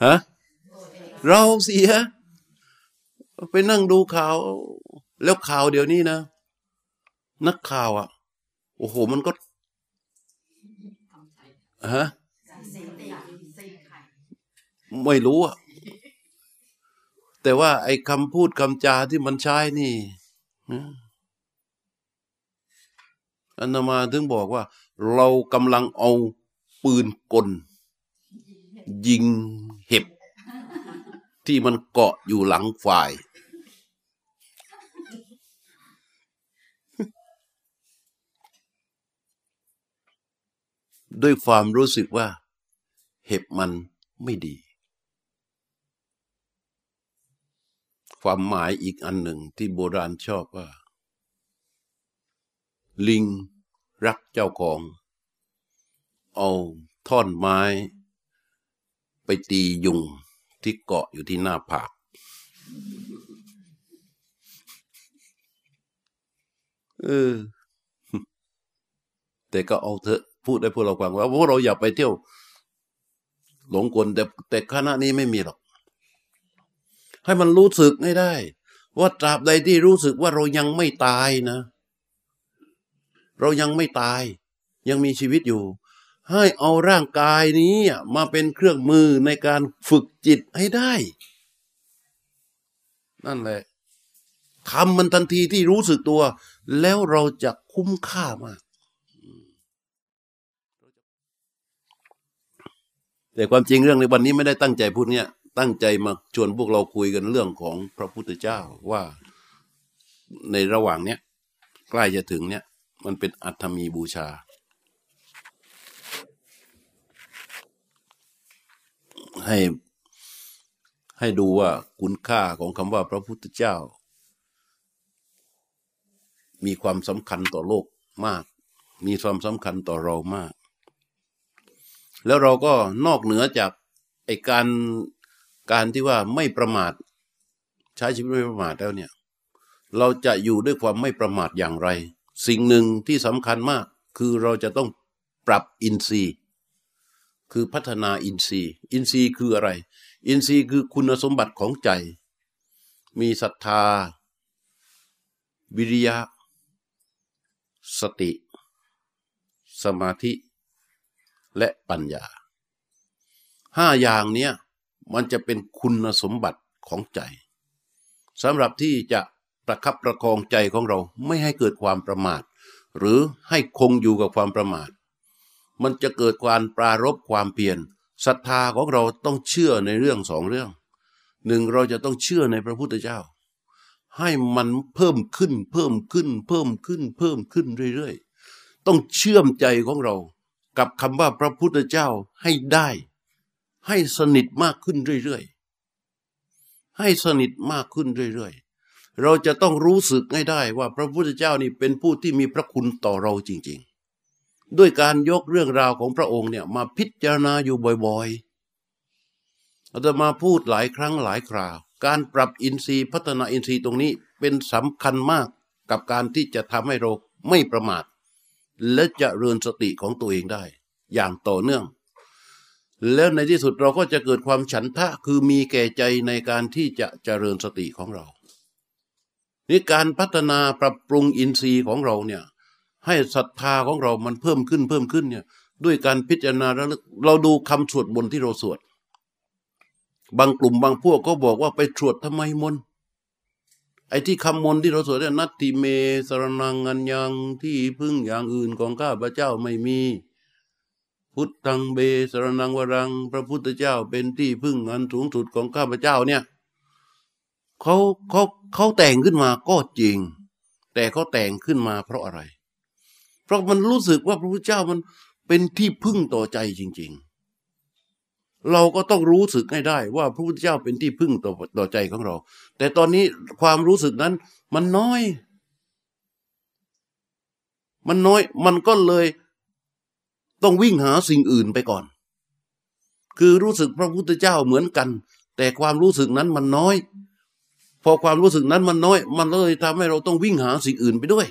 ฮะเราเสีย ไปนั่งดูข่าว แล้วข่าวเดี๋ยวนี้นะ นักข่าวอะ โอ้โห มันก็ฮะไม่รู้อะแต่ว่าไอ้คำพูดคำจาที่มันใช้นี่ อันนามาถึงบอกว่า เรากำลังเอาปืนกล ยิงเห็บ ที่มันเกาะอยู่หลังฝ่าย ด้วยความรู้สึกว่า เห็บมันไม่ดี ความหมายอีกอันหนึ่งที่โบราณชอบว่า ลิงรักเจ้าของ เอาท่อนไม้ ไปตียุงที่เกาะอยู่ที่หน้าผาก เออ แต่ก็เอาเถอะพูดได้พวกเราฟังว่าพวกเราอย่าไปเที่ยว หลงกลแต่แต่คณะนี้ไม่มีหรอก ให้มันรู้สึกให้ได้ ว่าตราบใดที่รู้สึกว่าเรายังไม่ตายนะ เรายังไม่ตาย ยังมีชีวิตอยู่ ให้เอาร่างกายนี้มาเป็นเครื่องมือในการฝึกจิตให้ได้ นั่นแหละทำมันทันทีที่รู้สึกตัว แล้วเราจะคุ้มค่ามากแต่ความจริงเรื่องในวันนี้ไม่ได้ตั้งใจพูดเนี่ย ตั้งใจมาชวนพวกเราคุยกันเรื่องของพระพุทธเจ้าว่าในระหว่างเนี้ยใกล้จะถึงเนี่ยมันเป็นอัตมีบูชา ให้ให้ดูว่าคุณค่าของคำว่าพระพุทธเจ้า มีความสำคัญต่อโลกมาก มีความสำคัญต่อเรามาก แล้วเราก็นอกเหนือจากไอการ การที่ว่าไม่ประมาท ใช้ชีวิตไม่ประมาทแล้วเนี่ย เราจะอยู่ด้วยความไม่ประมาทอย่างไร สิ่งหนึ่งที่สำคัญมากคือเราจะต้องปรับอินทรีย์ คือพัฒนาอินทรีย์ อินทรีย์คืออะไร อินทรีย์คือคุณสมบัติของใจ มีศรัทธา วิริยะ สติ สมาธิ และปัญญาห้าอย่างเนี้ย มันจะเป็นคุณสมบัติของใจสำหรับที่จะประคับประคองใจของเราไม่ให้เกิดความประมาท หรือให้คงอยู่กับความประมาท มันจะเกิดความปรารบความเปลี่ยนศรัทธาของเราต้องเชื่อในเรื่องสองเรื่องหนึ่งเราจะต้องเชื่อในพระพุทธเจ้า ให้มันเพิ่มขึ้น เพิ่มขึ้น เพิ่มขึ้น เพิ่มขึ้นเรื่อยๆ ต้องเชื่อมใจของเรา กับคำว่าพระพุทธเจ้าให้ได้ ให้สนิทมากขึ้นเรื่อยๆ ให้สนิทมากขึ้นเรื่อยๆ เราจะต้องรู้สึกให้ได้ว่าพระพุทธเจ้านี่เป็นผู้ที่มีพระคุณต่อเราจริงๆ ด้วยการยกเรื่องราวของพระองค์เนี่ยมาพิจารณาอยู่บ่อยๆ อาตมาพูดหลายครั้งหลายคราว การปรับอินทรีย์พัฒนาอินทรีย์ตรงนี้เป็นสำคัญมากกับการที่จะทำให้เราไม่ประมาท และจะเรือนสติของตัวเองได้ อย่างต่อเนื่อง แล้วในที่สุดเราก็จะเกิดความฉันทะคือมีแก่ใจในการที่จะเจริญสติของเรานี่การพัฒนาปรับปรุงอินทรีย์ของเราเนี่ยให้ศรัทธาของเรามันเพิ่มขึ้นเพิ่มขึ้นเนี่ยด้วยการพิจารณาแล้วเราดูคำสวดบนที่เราสวด บางกลุ่มบางพวกก็บอกว่าไปสวดทำไมมนไอ้ที่คำมนที่เราสวดเนี่ยนัตติเมสรนังอันยังที่พึ่งอย่างอื่นของข้าพระเจ้าไม่มี พุทธังเบสรนังวรัง พระพุทธเจ้าเป็นที่พึ่งอันสูงสุดของข้าพเจ้าเนี่ยเขาเขาเขาแต่งขึ้นมาก็จริง แต่เขาแต่งขึ้นมาเพราะอะไร เพราะมันรู้สึกว่าพระพุทธเจ้ามันเป็นที่พึ่งต่อใจจริง ๆ เราก็ต้องรู้สึกให้ได้ว่าพระพุทธเจ้าเป็นที่พึ่งต่อต่อใจของเรา แต่ตอนนี้ความรู้สึกนั้นมันน้อย มันน้อยมันก็เลย ต้องวิ่งหาสิ่งอื่นไปก่อน คือรู้สึกพระพุทธเจ้าเหมือนกัน แต่ความรู้สึกนั้นมันน้อย พอความรู้สึกนั้นมันน้อย มันเลยทำให้เราต้องวิ่งหาสิ่งอื่นไปด้วย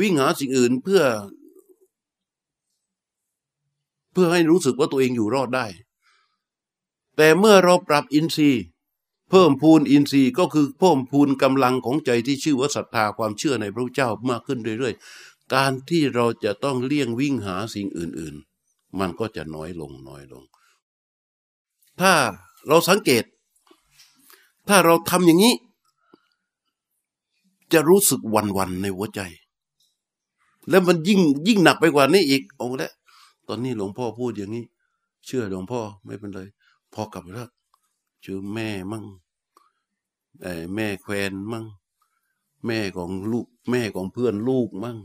วิ่งหาสิ่งอื่นเพื่อ เพื่อให้รู้สึกว่าตัวเองอยู่รอดได้ แต่เมื่อเราปรับอินทรีย์ เพิ่มพูนอินทรีย์ก็คือเพิ่มพูนกำลังของใจที่ชื่อว่าศรัทธาความเชื่อในพระพุทธเจ้ามากขึ้นเรื่อยๆ การที่เราจะต้องเลี่ยงวิ่งหาสิ่งอื่น ๆ มันก็จะน้อยลงน้อยลง ถ้าเราสังเกต ถ้าเราทำอย่างนี้ จะรู้สึกวันๆในหัวใจ แล้วมันยิ่งยิ่งหนักไปกว่านี้อีกอ้แล้วตอนนี้หลวงพ่อพูดอย่างนี้ เชื่อหลวงพ่อไม่เป็นไรพอกลับไปแล้วเจอแม่มั่งแม่แควนมั่งแม่ของลูก แม่ของเพื่อนลูกมั่ง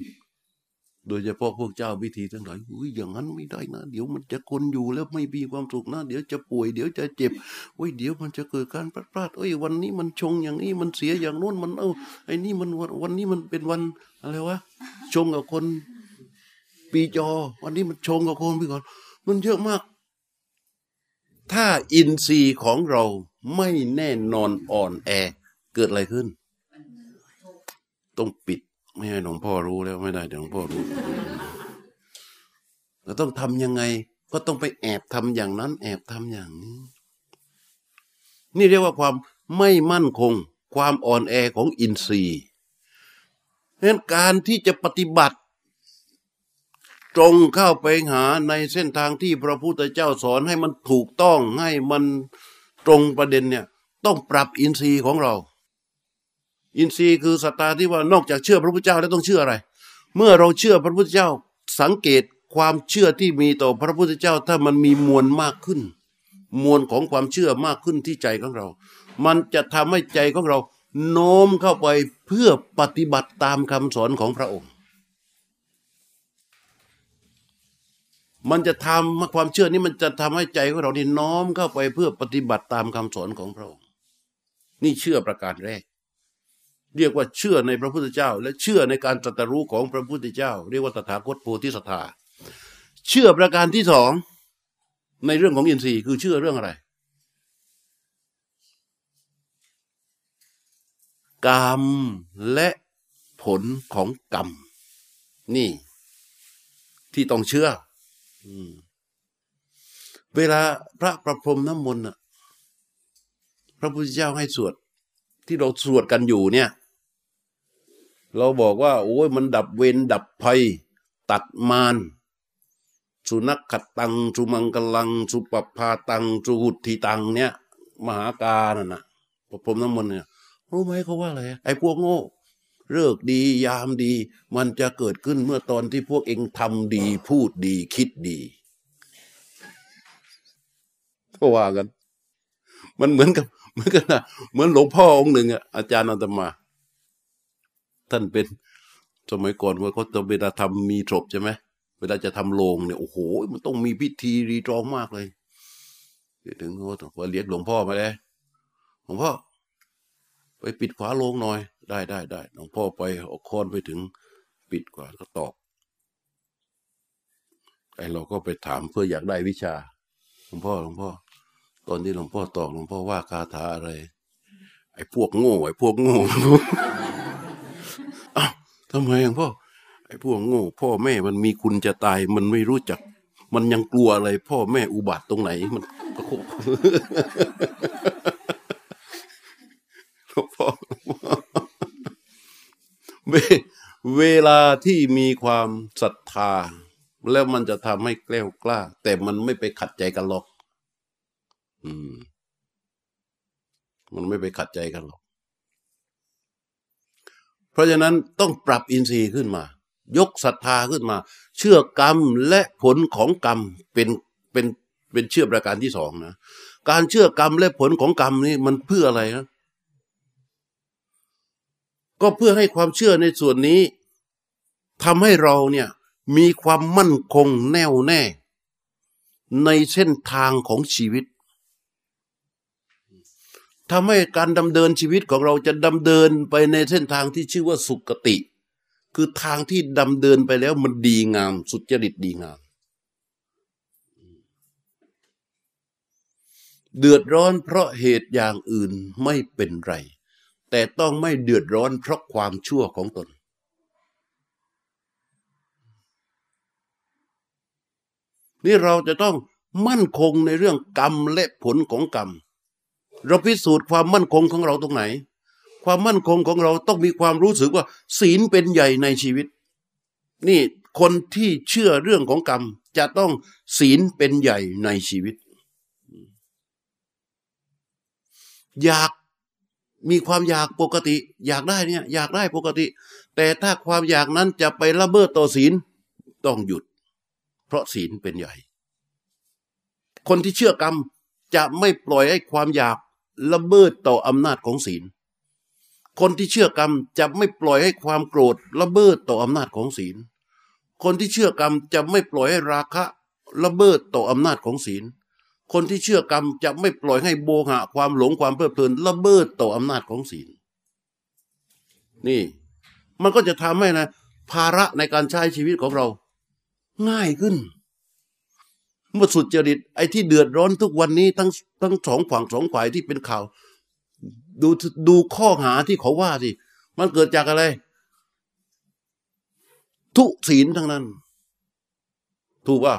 โดยเฉพาะพวกเจ้าพิธีทั้งหลายอุ้ยอย่างนั้นไม่ได้นะ เดี๋ยวมันจะคนอยู่แล้วไม่มีความสุขนะ เดี๋ยวจะป่วย เดี๋ยวจะเจ็บโอ้ยเดี๋ยวมันจะเกิดการพลาดพลาดเอ้ยวันนี้มันชงอย่างนี้มันเสียอย่างโน้นมันเอ้าไอ้นี่มันวันวันนี้มันเป็นวันอะไรวะชงกับคนปีจอ วันนี้มันชงกับคนปีก่อน มันเยอะมาก ถ้าอินทรีย์ของเราไม่แน่นอนอ่อนแอ เกิดอะไรขึ้น ต้องปิด ไม่ให้หลวงพ่อรู้แล้วไม่ได้เดี๋ยวหลวงพ่อรู้เราต้องทำยังไง ก็ต้องไปแอบทำอย่างนั้น แอบทำอย่างนี้ นี่เรียกว่าความไม่มั่นคง ความอ่อนแอของอินทรีย์เพราะฉะนั้นการที่จะปฏิบัติ ตรงเข้าไปหาในเส้นทางที่พระพุทธเจ้าสอนให้มันถูกต้องให้มันตรงประเด็นเนี่ย ต้องปรับอินทรีย์ของเรา อินทรีย์คือศรัทธาที่ว่านอกจากเชื่อพระพุทธเจ้าแล้วต้องเชื่ออะไร เมื่อเราเชื่อพระพุทธเจ้าสังเกตความเชื่อที่มีต่อพระพุทธเจ้าถ้ามันมีมวลมากขึ้น มวลของความเชื่อมากขึ้นที่ใจของเรา มันจะทำให้ใจของเราโน้มเข้าไปเพื่อปฏิบัติตามคำสอนของพระองค์ มันจะทำความเชื่อนี้มันจะทำให้ใจของเรานี่น้อมเข้าไปเพื่อปฏิบัติตามคำสอนของพระองค์ นี่เชื่อประการแรก เรียกว่าเชื่อในพระพุทธเจ้า และเชื่อในการตรัสรู้ของพระพุทธเจ้า เรียกว่าตถาคตโพธิสัตถาเชื่อประการที่สองในเรื่องของอินทรีย์คือเชื่อเรื่องอะไร กรรมและผลของกรรม นี่ ที่ต้องเชื่ออเวลาพระประพรมน้ำมนต์พระพุทธเจ้าให้สวด ที่เราสวดกันอยู่เนี่ย เราบอกว่า โอ้ยมันดับเวรดับภัย ตัดมารสุนักขัดตังสุมังกลังสุปปาตังสุหุติตังเนี่ย มหาการน่ะนะประพรมน้ำมนต์เนี่ยรู้ไหมเขาว่าอะไรไอ้พวกโง่เลิกดียามดี มันจะเกิดขึ้นเมื่อตอนที่พวกเองทำดีพูดดีคิดดีก็ว่ากัน มันเหมือนกับ เหมือนกันนะเหมือนหลวงพ่อองค์หนึ่งอะอาจารย์นันตมา ท่านเป็นสมัยก่อนว่าเขาจะเวลาทำมีศพใช่ไหมเวลาจะทำโลงเนี่ยโอ้โห มันต้องมีพิธีรีตรองมากเลยถึงว่าเรียกหลวงพ่อมาเลยหลวงพ่อไปปิดฝาโลงหน่อย ได้ได้ได้หลวงพ่อไปเอาค้อนไปถึง ปิดกว่าก็ตอกไอเราก็ไปถามเพื่ออยากได้วิชาหลวงพ่อหลวงพ่อ ตอนที่หลวงพ่อตอกหลวงพ่อว่าคาถาอะไร ไอพวกโง่ไอพวกโง่ ทำไมหลวงพ่อไอ้พวกโง่พ่อแม่มันมีคุณจะตายมันไม่รู้จัก มันยังกลัวอะไร พ่อแม่อุบัติตรงไหนมันก็หลวงพ่อเวลาที่มีความศรัทธา แล้วมันจะทำให้แกล้วกล้า แต่มันไม่ไปขัดใจกันหรอก อืม มันไม่ไปขัดใจกันหรอก เพราะฉะนั้นต้องปรับอินทรีย์ขึ้นมา ยกศรัทธาขึ้นมา เชื่อกรรมและผลของกรรมเป็นเป็นเป็นเชื่อประการที่สองนะการเชื่อกรรมและผลของกรรมนี่มันเพื่ออะไรนะก็เพื่อให้ความเชื่อในส่วนนี้ทำให้เราเนี่ยมีความมั่นคงแน่วแน่ ในเส้นทางของชีวิต ทำให้การดำเนินชีวิตของเราจะดำเดินไปในเส้นทางที่ชื่อว่าสุกติ คือทางที่ดำเดินไปแล้วมันดีงาม สุจริตดีงาม เดือดร้อนเพราะเหตุอย่างอื่นไม่เป็นไร แต่ต้องไม่เดือดร้อนเพราะความชั่วของตนนี่เราจะต้องมั่นคงในเรื่องกรรมและผลของกรรม เราพิสูจน์ความมั่นคงของเราตรงไหน ความมั่นคงของเราต้องมีความรู้สึกว่า ศีลเป็นใหญ่ในชีวิต นี่คนที่เชื่อเรื่องของกรรม จะต้องศีลเป็นใหญ่ในชีวิต อยากมีความอยากปกติ อยากได้เนี่ยอยากได้ปกติ แต่ถ้าความอยากนั้นจะไปละเมิดต่อศีลต้องหยุด เพราะศีลเป็นใหญ่ คนที่เชื่อกรรมจะไม่ปล่อยให้ความอยาก ละเมิดต่ออำนาจของศีล คนที่เชื่อกรรมจะไม่ปล่อยให้ความโกรธละเมิดต่ออำนาจของศีล คนที่เชื่อกรรมจะไม่ปล่อยให้ราคะละเมิดต่ออำนาจของศีล คนที่เชื่อกรรมจะไม่ปล่อยให้โบหะความหลงความเพลิดเพลินละเบิดต่ออำนาจของศีล นี่มันก็จะทำให้นะภาระในการใช้ชีวิตของเรา ง่ายขึ้น เมื่อสุดจริตไอ้ที่เดือดร้อนทุกวันนี้ทั้งทั้งสองฝั่งสองฝ่ายที่เป็นข่าว ดูดูข้อหาที่เขาว่าสิมันเกิดจากอะไร ทุศีลทั้งนั้น ถูกป่ะ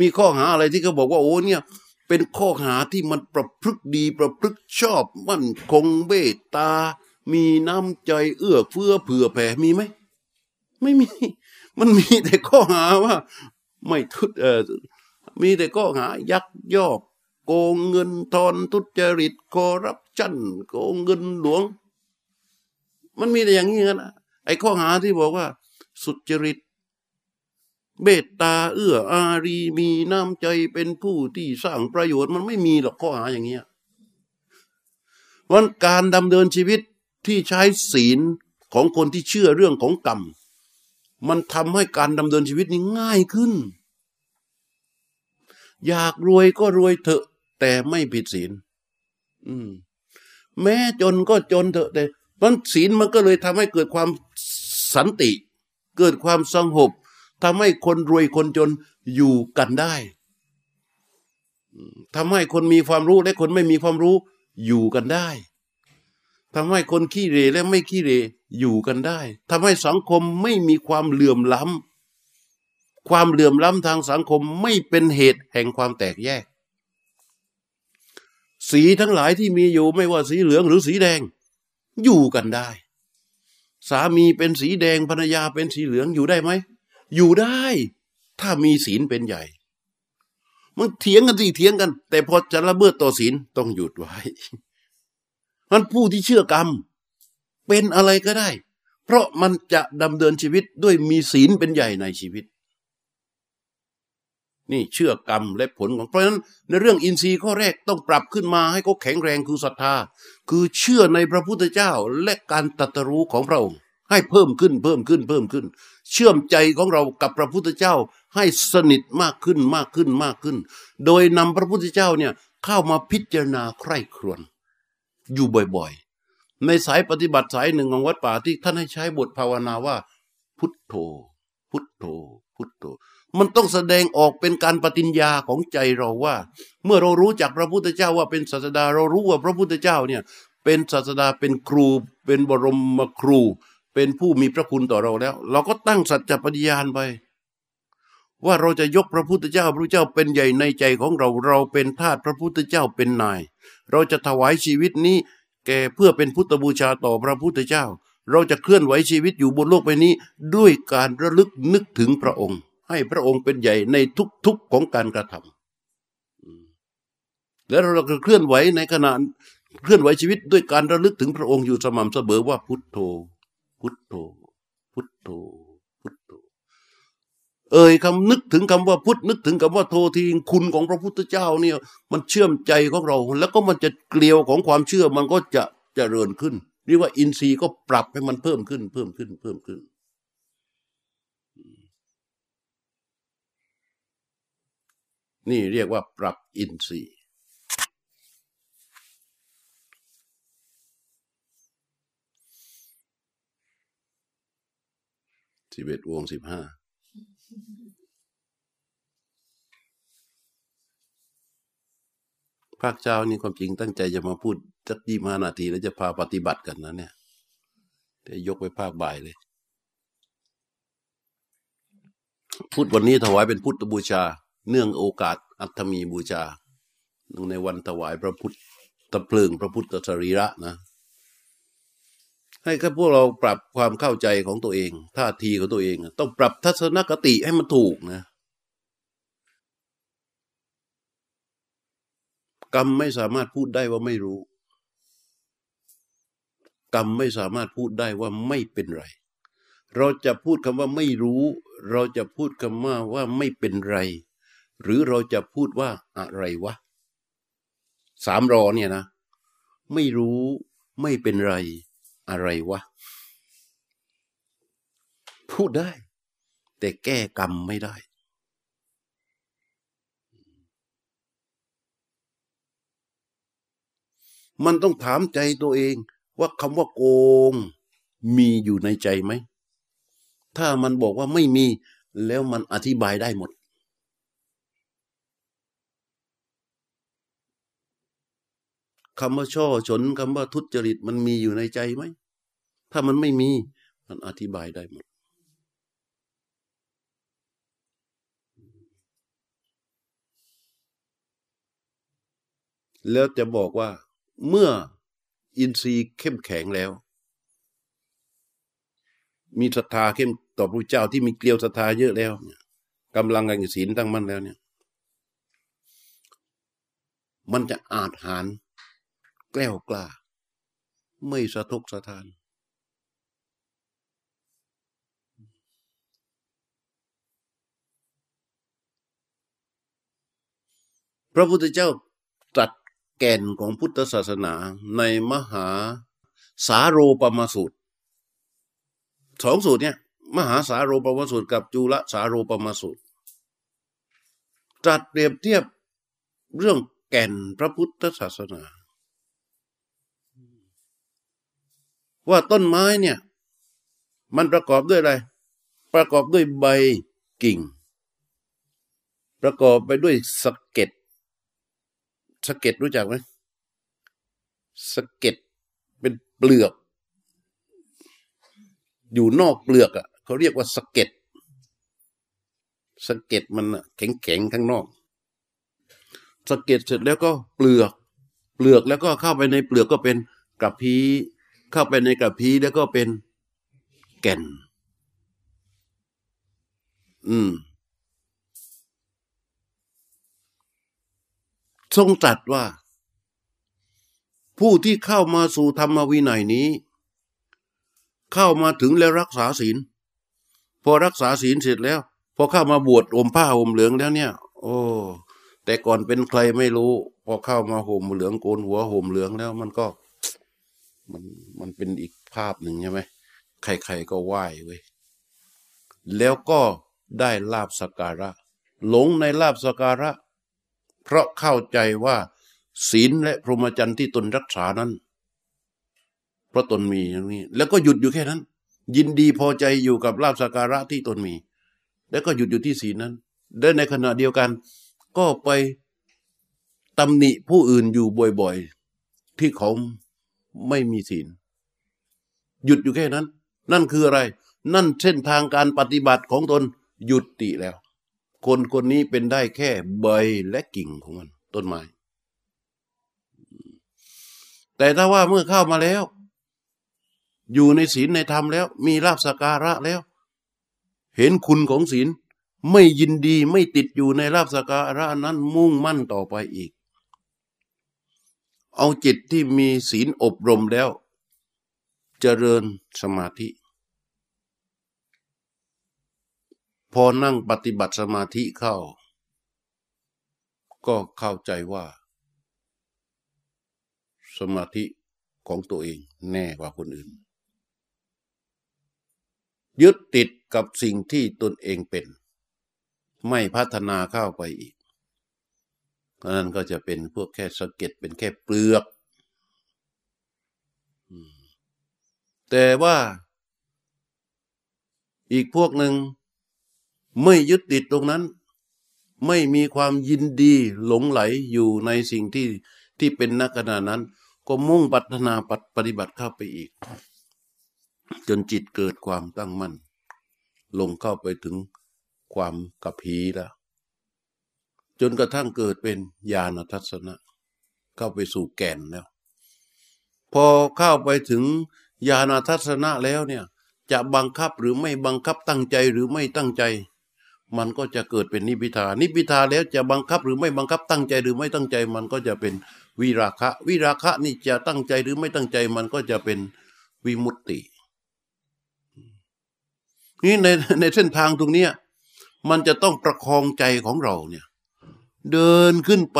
มีข้อหาอะไรที่เขาบอกว่าโอ้เนี่ย เป็นข้อหาที่มันประพฤติดีประพฤติชอบ มั่นคงเบตตา มีน้ำใจเอื้อเฟื้อเผื่อแผ่มีไหมไม่มี มันมีแต่ข้อหาว่า ไม่ทุดเออมีแต่ข้อหายักยอก โกงเงินทอนทุจริตคอรับชันโกงเงินหลวง มันมีแต่อย่างนี้นะไอ้ข้อหาที่บอกว่า สุจริตเบตตาเอื้ออารีมีน้ำใจเป็นผู้ที่สร้างประโยชน์มันไม่มีหรอกข้อหาอย่างเงี้ยวันการดำเนินชีวิตที่ใช้ศีลของคนที่เชื่อเรื่องของกรรม มันทำให้การดำเนินชีวิตนี้ง่ายขึ้น อยากรวยก็รวยเถอะ แต่ไม่ผิดศีลอืม แม้จนก็จนเถอะแต่มันศีลมันก็เลยทำให้เกิดความสันติ เกิดความสงบทำให้คนรวยคนจนอยู่กันได้ทำให้คนมีความรู้และคนไม่มีความรู้อยู่กันได้ ทำให้คนขี้เรและไม่ขี้เรอยู่กันได้ทำให้สังคมไม่มีความเหลื่อมล้ความเหลื่อมล้ำทางสังคมไม่เป็นเหตุแห่งความแตกแยก สีทั้งหลายที่มีอยู่ไม่ว่าสีเหลืองหรือสีแดง อยู่กันได้ สามีเป็นสีแดงภรรยาเป็นสีเหลืองอยู่ได้ไหม อยู่ได้ ถ้ามีศีลเป็นใหญ่มันเถียงกันสิเถียงกัน แต่พอจะละเมิดต่อศีลต้องหยุดไว้ มันผู้ที่เชื่อกรรม เป็นอะไรก็ได้ เพราะมันจะดำเนินชีวิตด้วยมีศีลเป็นใหญ่ในชีวิต นี่เชื่อกรรมและผลของเพราะฉะนั้นในเรื่องอินทรีย์ข้อแรกต้องปรับขึ้นมาให้เขาแข็งแรงคือศรัทธา คือเชื่อในพระพุทธเจ้าและการตรัสรู้ของพระองค์ให้เพิ่มขึ้นเพิ่มขึ้นเพิ่มขึ้น เชื่อมใจของเรากับพระพุทธเจ้าให้สนิทมากขึ้นมากขึ้นมากขึ้น โดยนำพระพุทธเจ้าเนี่ยเข้ามาพิจารณาใคร่ครวญ อยู่บ่อยๆ ในสายปฏิบัติสายหนึ่งของวัดป่าที่ท่านให้ใช้บทภาวนาว่า พุทโธ พุทโธ พุทโธ มันต้องแสดงออกเป็นการปฏิญญาของใจเราว่า เมื่อเรารู้จักพระพุทธเจ้าว่าเป็นศาสดาเรารู้ว่าพระพุทธเจ้าเนี่ยเป็นศาสดาเป็นครู เป็นบรมครู เป็นผู้มีพระคุณต่อเราแล้ว เราก็ตั้งสัจจปฏิญาณไป ว่าเราจะยกพระพุทธเจ้าพระเจ้าเป็นใหญ่ในใจของเราเราเป็นทาสพระพุทธเจ้าเป็นนาย เราจะถวายชีวิตนี้ แก่เพื่อเป็นพุทธบูชาต่อพระพุทธเจ้า เราจะเคลื่อนไหวชีวิตอยู่บนโลกใบนี้ ด้วยการระลึกนึกถึงพระองค์ ให้พระองค์เป็นใหญ่ในทุกๆของการกระทำและเราจะเคลื่อนไหวในขณะเคลื่อนไหวชีวิตด้วยการระลึกถึงพระองค์อยู่สม่ำเสมอว่าพุทโธ พุทโธ พุทโธ เอ่ยคำนึกถึงคำว่าพุทธนึกถึงคำว่าโททีคุณของพระพุทธเจ้าเนี่ยมันเชื่อมใจของเรา แล้วก็มันจะเกลียวของความเชื่อมันก็จะจะเจริญขึ้นเรียกว่าอินทรีย์ก็ปรับให้มันเพิ่มขึ้น เพิ่มขึ้นเพิ่มขึ้น นี่เรียกว่าปรับอินทรีย์สิบเอ็ดวงสิบห้า ภาคเจ้านี่ความจริงตั้งใจจะมาพูดสักยี่ห้านาทีแล้วจะพาปฏิบัติกันนะเนี่ยแต่ยกไปภาคบ่ายเลย พูดวันนี้ถวายเป็นพุทธบูชา เนื่องโอกาสอัตมีบูชาเนื่งในวันถวายพระพุทธตะเพลิงพระพุทธสรีระนะ ให้กับพวกเราปรับความเข้าใจของตัวเองท่าทีของตัวเอง ต้องปรับทัศนคติให้มันถูกนะ กรรมไม่สามารถพูดได้ว่าไม่รู้ กรรมไม่สามารถพูดได้ว่าไม่เป็นไร เราจะพูดคำว่าไม่รู้ เราจะพูดคำว่าว่าไม่เป็นไร หรือเราจะพูดว่าอะไรวะสามรอเนี่ยนะ ไม่รู้ไม่เป็นไร อะไรวะ พูดได้ แต่แก้กรรมไม่ได้ มันต้องถามใจตัวเอง ว่าคำว่าโกง มีอยู่ในใจไหม ถ้ามันบอกว่าไม่มีแล้วมันอธิบายได้หมด คำว่าช่อฉนคำว่าทุจริตมันมีอยู่ในใจไหม ถ้ามันไม่มี มันอธิบายได้หมด แล้วจะบอกว่า เมื่ออินทรีย์เข้มแข็งแล้ว มีศรัทธาเข้มต่อพระเจ้าที่มีเกลียวศรัทธาเยอะแล้วกำลังแห่งศีลตั้งมั่นแล้วเนี่ย มันจะอาจหารแกล้วกล้า ไม่สะทกสะทานพระพุทธเจ้า แก่นของพุทธศาสนาในมหาสาโรปมาสูตรสองสูตรเนี่ย มหาสาโรปมาสูตร กับจุลสาโรปมาสูตรตรัสเปรียบเทียบเรื่องแก่นพระพุทธศาสนา ว่าต้นไม้เนี่ย มันประกอบด้วยอะไร ประกอบด้วยใบกิ่ง ประกอบไปด้วยสะเก็ด สะเก็ดรู้จักไหมสะเก็ดเป็นเปลือก อยู่นอกเปลือกอะเขาเรียกว่าสะเก็ดสะเก็ดมันแข็งแข็งๆข้างนอกสะเก็ดเสร็จแล้วก็เปลือก เปลือกแล้วก็เข้าไปในเปลือกก็เป็นกระพี้เข้าไปในกระพี้แล้วก็เป็นแก่น อืม ทรงตรัสว่า ผู้ที่เข้ามาสู่ธรรมวินัยนี้ เข้ามาถึงแล้วรักษาศีล พอรักษาศีลเสร็จแล้ว พอเข้ามาบวชห่มผ้าห่มเหลืองแล้วเนี่ย โอ้แต่ก่อนเป็นใครไม่รู้ พอเข้ามาห่มเหลืองโกนหัวห่มเหลืองแล้วมันก็ มันมันเป็นอีกภาพหนึ่งใช่ไหมใครๆก็ไหว้เว้ยแล้วก็ได้ลาบสการะ หลงในลาบสการะ เพราะเข้าใจว่า ศีลและพรหมจรรย์ที่ตนรักษานั้น เพราะตนมีอย่างนี้ แล้วก็หยุดอยู่แค่นั้น ยินดีพอใจอยู่กับลาบสกการะที่ตนมี แล้วก็หยุดอยู่ที่ศีลนั้นและในขณะเดียวกัน ก็ไปตำหนิผู้อื่นอยู่บ่อยๆ ที่เขาไม่มีศีล หยุดอยู่แค่นั้น นั่นคืออะไร นั่นเส้นทางการปฏิบัติของตนหยุดติแล้ว คนคนนี้เป็นได้แค่ใบและกิ่งของมัน ต้นไม้ แต่ถ้าว่าเมื่อเข้ามาแล้ว อยู่ในศีลในธรรมแล้ว มีลาบสการะแล้ว เห็นคุณของศีลไม่ยินดีไม่ติดอยู่ในลาบสการะนั้นมุ่งมั่นต่อไปอีก เอาจิตที่มีศีลอบรมแล้วจเจริญสมาธิ พอนั่งปฏิบัติสมาธิเข้า ก็เข้าใจว่า สมาธิของตัวเองแน่กว่าคนอื่น ยึดติดกับสิ่งที่ตนเองเป็น ไม่พัฒนาเข้าไปอีกเพราะนั้นก็จะเป็นพวกแค่สะเก็ดเป็นแค่เปลือก แต่ว่าอีกพวกหนึ่ง ไม่ยึดติดตรงนั้น ไม่มีความยินดีหลงไหลอยู่ในสิ่งที่ที่เป็นนักขณะนั้น ก็มุ่งพัฒนาปฏิบัติเข้าไปอีก จนจิตเกิดความตั้งมั่น ลงเข้าไปถึงความกับผีแล้ว จนกระทั่งเกิดเป็นญาณทัศนะ เข้าไปสู่แก่นแล้ว พอเข้าไปถึงญาณทัศนะแล้วเนี่ย จะบังคับหรือไม่บังคับตั้งใจหรือไม่ตั้งใจ มันก็จะเกิดเป็นนิพิทา นิพิทาแล้วจะบังคับหรือไม่บังคับตั้งใจหรือไม่ตั้งใจมันก็จะเป็นวิราคะ วิราคะนี่จะตั้งใจหรือไม่ตั้งใจมันก็จะเป็นวิมุตติ นี่ในในเส้นทางตรงนี้มันจะต้องประคองใจของเราเนี่ยเดินขึ้นไป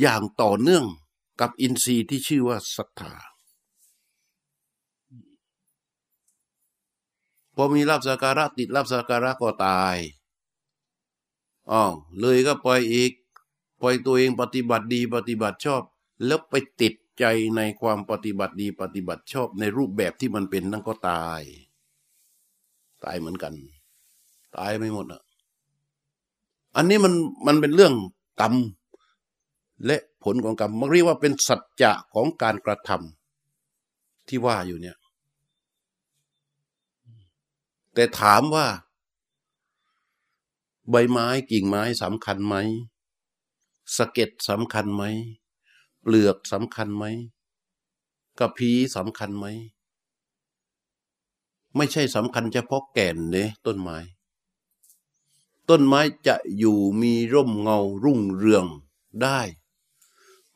อย่างต่อเนื่องกับอินทรีย์ที่ชื่อว่าศรัทธา พอมีลาบสักการะติดลาบสักการะก็ตายอ้าวเลยก็ปล่อยอีก ปล่อยตัวเองปฏิบัติดีปฏิบัติชอบ แล้วไปติดใจในความปฏิบัติดีปฏิบัติชอบในรูปแบบที่มันเป็นนั่นก็ตาย ตายเหมือนกัน ตายไม่หมดอะ อันนี้มันมันเป็นเรื่องกรรมและผลของกรรมมันเรียกว่าเป็นสัจจะของการกระทำที่ว่าอยู่เนี่ย แต่ถามว่า ใบไม้กิ่งไม้สำคัญไหมสะเก็ดสำคัญไหมเปลือกสำคัญไหมกระพี้สำคัญไหม ไม่ใช่สำคัญเฉพาะแก่นเนต้นไม้ ต้นไม้จะอยู่มีร่มเงารุ่งเรืองได้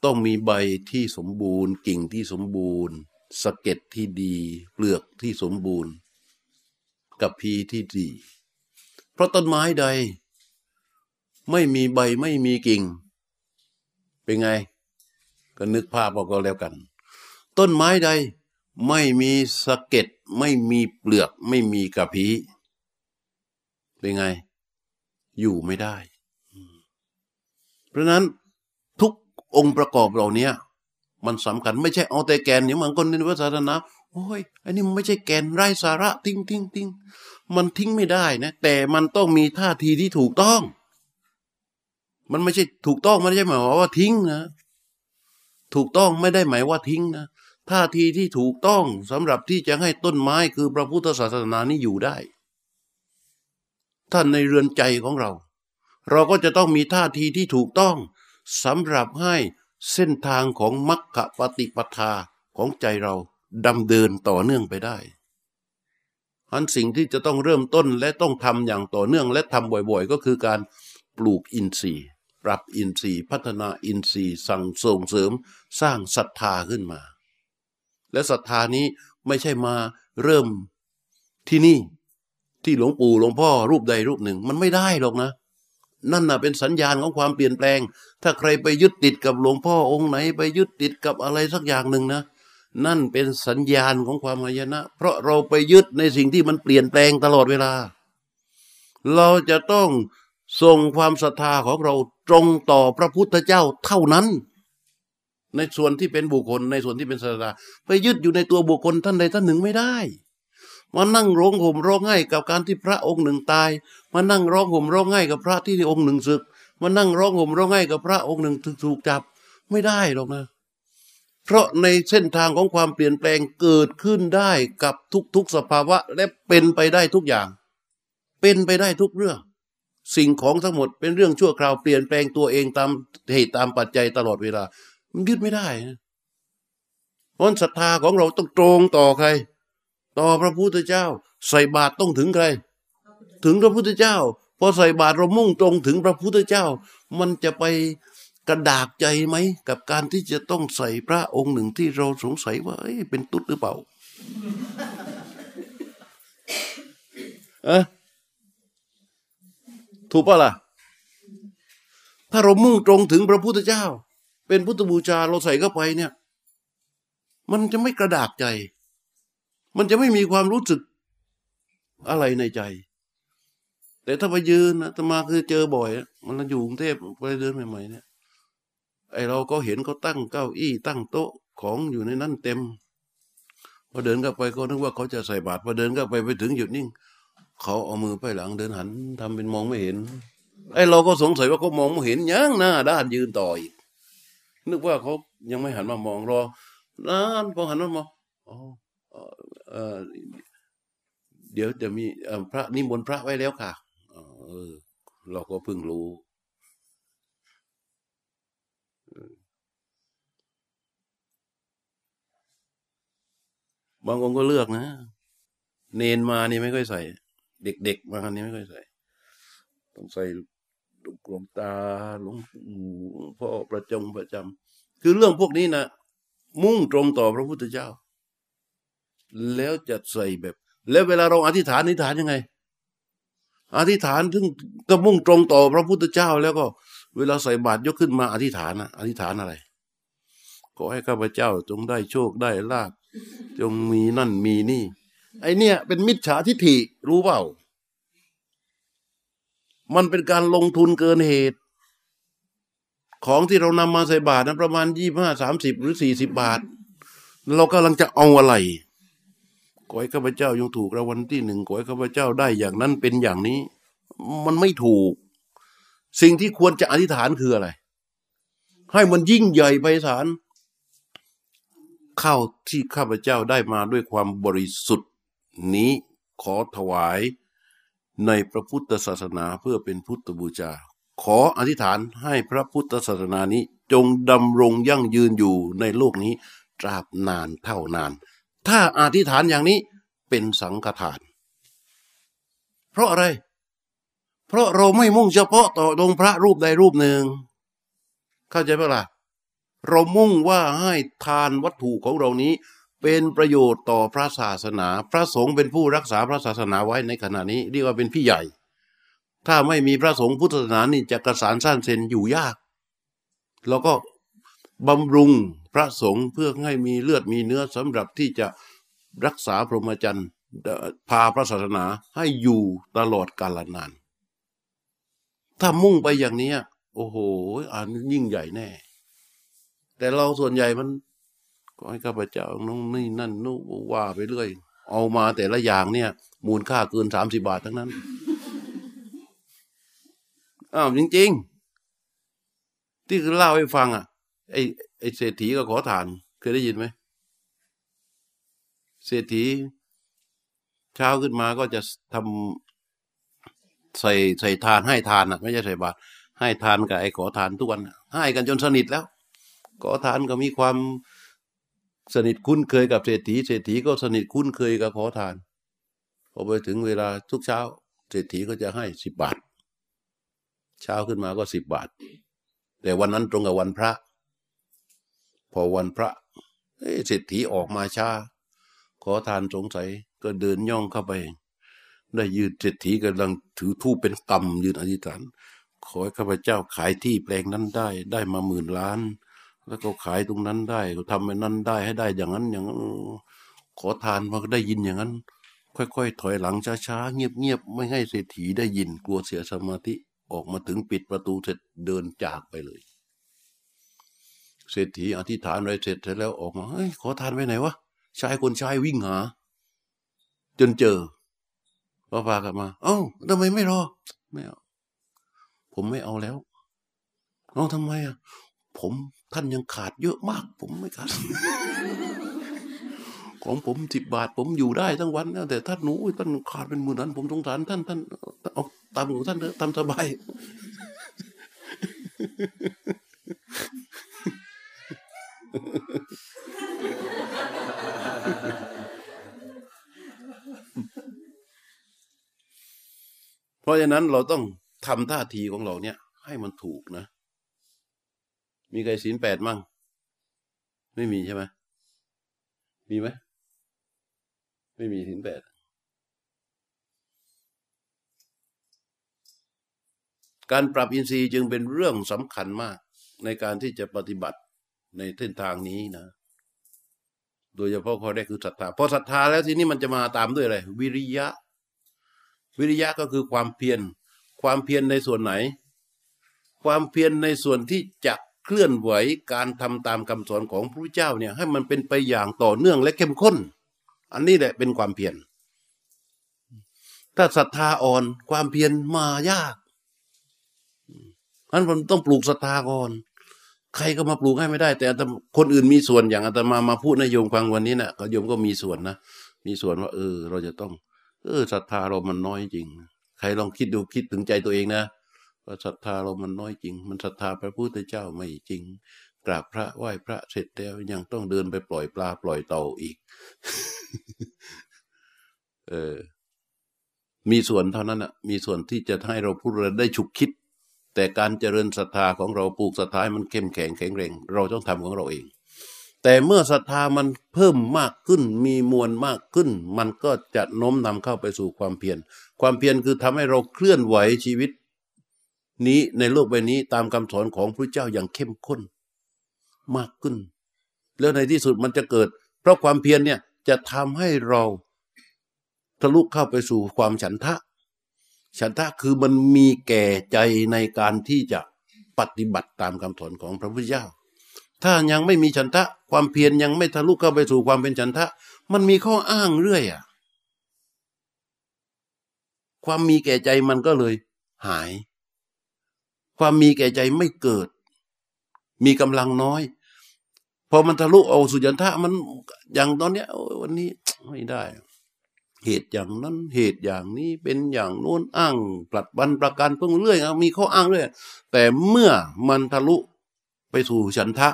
ต้องมีใบที่สมบูรณ์ กิ่งที่สมบูรณ์สะเก็ดที่ดี เปลือกที่สมบูรณ์ กับพีที่ดี เพราะต้นไม้ใด ไม่มีใบไม่มีกิ่ง เป็นไง ก็นึกภาพออกก็แล้วกัน ต้นไม้ใดไม่มีสะเก็ดไม่มีเปลือก ไม่มีกระพี้เป็นไง อยู่ไม่ได้ เพราะนั้นทุกองค์ประกอบเหล่านี้มันสำคัญ ไม่ใช่เอาแต่แกนอย่างบางคนในวัศาสนา โอ้ยอันนี้มันไม่ใช่แกนไร้สาระทิ้งทิ้งทิ้งมันทิ้งไม่ได้นะ แต่มันต้องมีท่าทีที่ถูกต้อง มันไม่ใช่ถูกต้องไม่ได้หมายว่าทิ้งนะ ถูกต้องไม่ได้หมายว่าทิ้งนะท่าทีที่ถูกต้องสำหรับที่จะให้ต้นไม้คือพระพุทธศาสนานี้อยู่ได้ ท่านในเรือนใจของเรา เราก็จะต้องมีท่าทีที่ถูกต้องสำหรับให้เส้นทางของมรรคปฏิปทาของใจเรา ดำเดินต่อเนื่องไปได้อันสิ่งที่จะต้องเริ่มต้นและต้องทำอย่างต่อเนื่อง และทำบ่อยๆ ก็คือการปลูกอินทรีย์ ปรับอินทรีย์ พัฒนาอินทรีย์ สั่งส่งเสริม สร้างศรัทธาขึ้นมา และศรัทธานี้ไม่ใช่มาเริ่มที่นี่ที่หลวงปู่หลวงพ่อรูปใดรูปหนึ่ง มันไม่ได้หรอกนะ นั่นน่ะเป็นสัญญาณของความเปลี่ยนแปลง ถ้าใครไปยึดติดกับหลวงพ่อองค์ไหน ไปยึดติดกับอะไรสักอย่างหนึ่งนะ นั่นเป็นสัญญาณของความหายนะ เพราะเราไปยึดในสิ่งที่มันเปลี่ยนแปลงตลอดเวลา เราจะต้องส่งความศรัทธาของเราตรงต่อพระพุทธเจ้าเท่านั้น ในส่วนที่เป็นบุคคลในส่วนที่เป็นศรัทธาไปยึดอยู่ในตัวบุคคลท่านใดท่านหนึ่งไม่ได้มานั่งร้องห่มร้องไห้กับการที่พระองค์หนึ่งตาย มานั่งร้องห่มร้องไห้กับพระที่องค์หนึ่งศึก มานั่งร้องห่มร้องไห้กับพระองค์หนึ่งถูกจับ ไม่ได้หรอกนะ เพราะในเส้นทางของความเปลี่ยนแปลงเกิดขึ้นได้กับทุกๆสภาวะและเป็นไปได้ทุกอย่าง เป็นไปได้ทุกเรื่อง สิ่งของทั้งหมดเป็นเรื่องชั่วคราวเปลี่ยนแปลงตัวเองตามเหตุตามปัจจัยตลอดเวลา มันยึดไม่ได้เพราะศรัทธาของเราต้องตรงต่อใคร ต่อพระพุทธเจ้า ใส่บาตรต้องถึงใคร ถึงพระพุทธเจ้าพอใส่บาตรเรามุ่งตรงถึงพระพุทธเจ้า มันจะไป กระดากใจไหมกับการที่จะต้องใส่พระองค์หนึ่งที่เราสงสัยว่าเป็นตุ๊ดหรือเปล่าอะถูกปะล่ะ ถ้าเรามุ่งตรงถึงพระพุทธเจ้า เป็นพุทธบูชาเราใส่เข้าไปเนี่ย มันจะไม่กระดากใจ มันจะไม่มีความรู้สึกอะไรในใจ แต่ถ้าไปยืนนะตมาคือเจอบ่อย มันอยู่กรุงเทพไปเดินใหม่ๆเนี่ย ไอเราก็เห็นเขาตั้งเก้าอี้ตั้งโต๊ะของอยู่ในนั้นเต็มพอเดินเข้าไปก็นึกว่าเขาจะใส่บาตรพอเดินเข้าไปไปถึงหยุดนิ่งเขาเอามือไปหลังเดินหันทำเป็นมองไม่เห็น ไอเราก็สงสัยว่าเขามองไม่เห็นยังหน้าด้านยืนต่ออีกนึกว่าเขายังไม่หันมามองรอนานพอหันมามองอ๋อเออเดี๋ยวจะมีพระนิมนต์พระไว้แล้วค่ะเออ เราก็เพิ่งรู้ บางองค์ก็เลือกนะ เนนมานี่ไม่ค่อยใส่ เด็กๆมาอันนี้ไม่ค่อยใส่ ต้องใส่ลูกกลมตาหลวงพ่อประจงประจำคือเรื่องพวกนี้นะมุ่งตรงต่อพระพุทธเจ้า แล้วจะใส่แบบ แล้วเวลาเราอธิษฐานอธิษฐานยังไง อธิษฐานถึงก็มุ่งตรงต่อพระพุทธเจ้า แล้วก็ เวลาใส่บาตรยกขึ้นมาอธิษฐานนะอธิษฐานอะไรขอให้ข้าพเจ้าจงได้โชคได้ลาภ จงมีนั่นมีนี่ ไอเนี่ย เป็นมิจฉาทิฐิรู้เปล่า มันเป็นการลงทุนเกินเหตุ ของที่เรานำมาใส่บาทนั้นประมาณยี่ห้าสามสิบหรือสี่สิบบาท เรากำลังจะเอาอะไรขอให้ข้าพเจ้ายังถูกรางวัลที่หนึ่งขอให้ข้าพเจ้าได้อย่างนั้นเป็นอย่างนี้ มันไม่ถูก สิ่งที่ควรจะอธิษฐานคืออะไร ให้มันยิ่งใหญ่ไพศาล ข้าวที่ข้าพเจ้าได้มาด้วยความบริสุทธิ์นี้ขอถวายในพระพุทธศาสนาเพื่อเป็นพุทธบูชาขออธิษฐานให้พระพุทธศาสนานี้จงดำรงยั่งยืนอยู่ในโลกนี้ตราบนานเท่านาน ถ้าอธิษฐานอย่างนี้เป็นสังฆทาน เพราะอะไร เพราะเราไม่มุ่งเฉพาะต่อตรงพระรูปใดรูปหนึ่ง เข้าใจไหมล่ะ เรามุ่งว่าให้ทานวัตถุของเรานี้เป็นประโยชน์ต่อพระศาสนา พระสงฆ์เป็นผู้รักษาพระศาสนาไว้ในขณะนี้เรียกว่าเป็นพี่ใหญ่ ถ้าไม่มีพระสงฆ์พุทธศาสนานี่จะกระสานสั้นเซนอยู่ยากเราก็บำรุงพระสงฆ์เพื่อให้มีเลือดมีเนื้อสำหรับที่จะรักษาพรหมจรรย์พาพระศาสนาให้อยู่ตลอดกาลนาน ถ้ามุ่งไปอย่างนี้โอ้โหอ่านยิ่งใหญ่แน่ แต่เราส่วนใหญ่มัน ก็ให้ข้าพเจ้าน้องนี่นั่นนู่ว่าไปเรื่อย เอามาแต่ละอย่างเนี่ย มูลค่าเกินสามสิบาททั้งนั้นอ้าวจริง ๆ ที่คือเล่าให้ฟังอะ ไอไอเศรษฐีก็ขอทาน เคยได้ยินไหมเศรษฐีเช้าขึ้นมาก็จะทำใส่ใส่ทานให้ทานอะไม่ใช่ใส่บาตรให้ทานกับไอ้ขอทานทุกวันให้กันจนสนิทแล้ว ขอทานก็มีความสนิทคุ้นเคยกับเศรษฐีเศรษฐีก็สนิทคุ้นเคยกับขอทานพอไปถึงเวลาทุกเช้า เศรษฐีก็จะให้สิบบาท เช้าขึ้นมาก็สิบบาท แต่วันนั้นตรงกับวันพระ พอวันพระเศรษฐีออกมาช้า ขอทานสงสัยก็เดินย่องเข้าไป ได้ยืนเศรษฐีกำลังถือทูปเป็นกำยืนอธิษฐานขอให้ข้าพเจ้าขายที่แปลงนั้นได้ได้มาหมื่นล้าน แล้วก็ขายตรงนั้นได้ก็ทำไปนั้นได้ให้ได้อย่างนั้น อย่างนั้นขอทานพอได้ยินอย่างนั้น ค่อยๆ ถอยหลังช้าๆเงียบๆไม่ให้เศรษฐีได้ยินกลัวเสียสมาธิออกมาถึงปิดประตูเสร็จเดินจากไปเลย เศรษฐีอธิษฐานอะไรเสร็จเสร็จแล้วออกมาเฮ้ยขอทานไปไหนวะชายคนชายวิ่งหา จนเจอพอพากลับมา เอ้าทำไมไม่รอ ไม่เอา ผมไม่เอาแล้ว เอาทำไมอะ ผม ท่านยังขาดเยอะมาก ผมไม่ขาด ของผมสิบบาท ผมอยู่ได้ทั้งวันนะแต่ท่านหนูท่านขาดเป็นหมื่นนั้น ผมสงสารท่านท่านเอาตามของท่านเถอะตามสบายเพราะฉะนั้นเราต้องทำท่าทีของเราเนี่ย ให้มันถูกนะ มีใครศีลแปดมั่ง ไม่มีใช่ไหมมีไหมไม่มีศีลแปดการปรับอินทรีย์จึงเป็นเรื่องสำคัญมากในการที่จะปฏิบัติในเส้นทางนี้นะ โดยเฉพาะข้อแรกคือศรัทธาพอศรัทธาแล้วทีนี้มันจะมาตามด้วยอะไร วิริยะ วิริยะก็คือความเพียร ความเพียรในส่วนไหน ความเพียรในส่วนที่จะ เคลื่อนไหวการทำตามคำสอนของพระเจ้าเนี่ยให้มันเป็นไปอย่างต่อเนื่องและเข้มข้น อันนี้แหละเป็นความเพียรถ้าศรัทธาอ่อนความเพียรมายากอันมันต้องปลูกศรัทธาก่อน ใครก็มาปลูกให้ไม่ได้ แต่คนอื่นมีส่วนอย่างอาตมามาพูดนโยมฟังวันนี้นะ่ะก็โยมก็มีส่วนนะมีส่วนว่า เออ เราจะต้อง เออศรัทธาเรามันน้อยจริง ใครลองคิดดูคิดถึงใจตัวเองนะ ว่าศรัทธาเรามันน้อยจริง มันศรัทธาพระพุทธเจ้าไม่จริง กราบพระไหว้พระเสร็จแล้วยังต้องเดินไปปล่อยปลาปล่อยเต่าอีก เออ มีส่วนเท่านั้นอะมีส่วนที่จะให้เราพูดเราได้ฉุกคิด แต่การเจริญศรัทธาของเราปลูกศรัทธามันเข้มแข็งแข็งแรง เราต้องทำของเราเอง แต่เมื่อศรัทธามันเพิ่มมากขึ้น มีมวลมากขึ้น มันก็จะโน้มนำเข้าไปสู่ความเพียร ความเพียรคือทำให้เราเคลื่อนไหวชีวิต นี้ในโลกใบนี้ตามคำสอนของพระเจ้าอย่างเข้มข้นมากขึ้น แล้วในที่สุดมันจะเกิด เพราะความเพียรเนี่ยจะทำให้เราทะลุเข้าไปสู่ความฉันทะ ฉันทะคือมันมีแก่ใจในการที่จะปฏิบัติตามคำสอนของพระพุทธเจ้า ถ้ายังไม่มีฉันทะ ความเพียรยังไม่ทะลุเข้าไปสู่ความเป็นฉันทะ มันมีข้ออ้างเรื่อยอะความมีแก่ใจมันก็เลยหาย ความมีแก่ใจไม่เกิด มีกำลังน้อยพอมันทะลุเอาสุญญทะมันอย่างตอนเนี้ยวันนี้ไม่ได้ เหตุอย่างนั้นเหตุอย่างนี้เป็นอย่างโน้นอ้างปลัดบันประกันเพิ่งเรื่อยมีข้ออ้างเรื่อยแต่เมื่อมันทะลุไปสู่ฉันทะ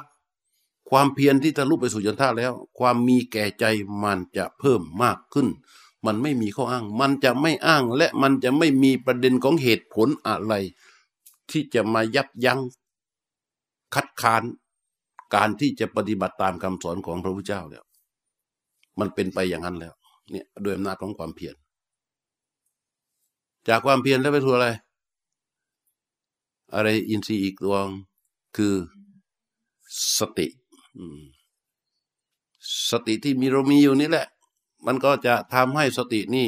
ความเพียรที่ทะลุไปสู่ฉันทะแล้ว ความมีแก่ใจมันจะเพิ่มมากขึ้น มันไม่มีข้ออ้าง มันจะไม่อ้างและมันจะไม่มีประเด็นของเหตุผลอะไร ที่จะมายับยั้งคัดค้านการที่จะปฏิบัติตามคำสอนของพระพุทธเจ้าแล้ว มันเป็นไปอย่างนั้นแล้ว เนี่ยด้วยอำนาจของความเพียรจากความเพียรแล้วไปสู่อะไร อะไรอินทรีย์อีกดวงคือสติสติที่มีเรามีอยู่นี่แหละ มันก็จะทำให้สตินี่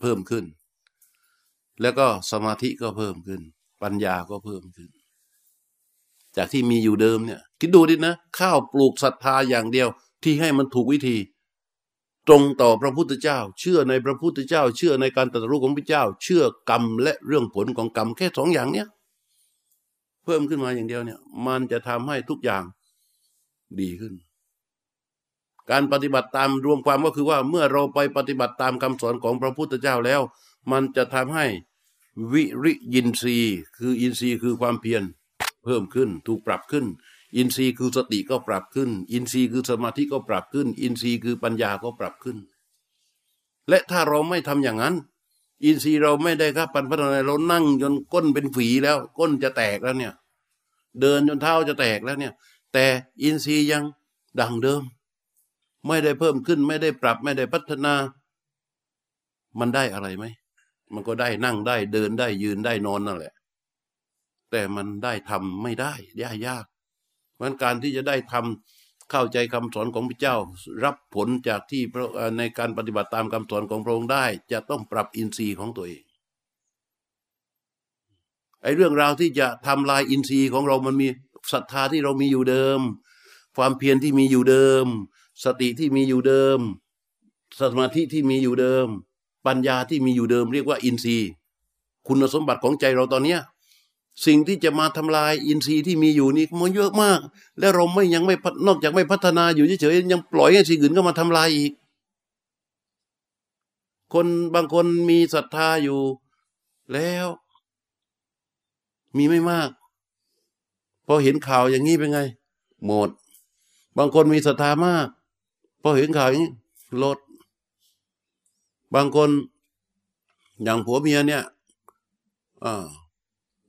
เพิ่มขึ้น แล้วก็สมาธิก็เพิ่มขึ้น ปัญญาก็เพิ่มขึ้น จากที่มีอยู่เดิมเนี่ย คิดดูดินะ ข้าวปลูกศรัทธาอย่างเดียว ที่ให้มันถูกวิธี ตรงต่อพระพุทธเจ้า เชื่อในพระพุทธเจ้า เชื่อในการตรัสรู้ของพระเจ้า เชื่อกรรมและเรื่องผลของกรรมแค่สองอย่างเนี้ยเพิ่มขึ้นมาอย่างเดียวเนี่ย มันจะทำให้ทุกอย่างดีขึ้น การปฏิบัติตามรวมความก็คือว่า เมื่อเราไปปฏิบัติตามคำสอนของพระพุทธเจ้าแล้ว มันจะทำให้ วิริยินทรีย์คืออินทรีย์คือความเพียรเพิ่มขึ้น ถูกปรับขึ้น อินทรีย์คือสติก็ปรับขึ้น อินทรีย์คือสมาธิก็ปรับขึ้น อินทรีย์คือปัญญาก็ปรับขึ้น และถ้าเราไม่ทำอย่างนั้น อินทรีย์เราไม่ได้ครับปันพัฒนาเรานั่งจนก้นเป็นฝีแล้ว ก้นจะแตกแล้วเนี่ย เดินจนเท้าจะแตกแล้วเนี่ย แต่อินทรีย์ยังดังเดิม ไม่ได้เพิ่มขึ้น ไม่ได้ปรับไม่ได้พัฒนา มันได้อะไรไหม มันก็ได้นั่งได้เดินได้ยืนได้นอนนั่นแหละ แต่มันได้ทำไม่ได้ยากยากเพราะการที่จะได้ทำเข้าใจคำสอนของพระเจ้า รับผลจากที่ในการปฏิบัติตามคำสอนของพระองค์ได้ จะต้องปรับอินทรีย์ของตัวเองไอ้เรื่องราวที่จะทำลายอินทรีย์ของเรามันมีศรัทธาที่เรามีอยู่เดิม ความเพียรที่มีอยู่เดิม สติที่มีอยู่เดิมสมาธิที่มีอยู่เดิม ปัญญาที่มีอยู่เดิมเรียกว่าอินทรีย์ คุณสมบัติของใจเราตอนเนี้ยสิ่งที่จะมาทำลายอินทรีย์ที่มีอยู่นี่มันเยอะมาก และเราไม่ยังไม่นอกจากไม่พัฒนาอยู่เฉยๆยังปล่อยให้สิ่งอื่นก็มาทำลายอีก คนบางคนมีศรัทธาอยู่ แล้ว มีไม่มากพอเห็นข่าวอย่างนี้เป็นไง หมด บางคนมีศรัทธามากพอเห็นข่าวอย่างนี้ลด บางคนอย่างผัวเมียเนี่ย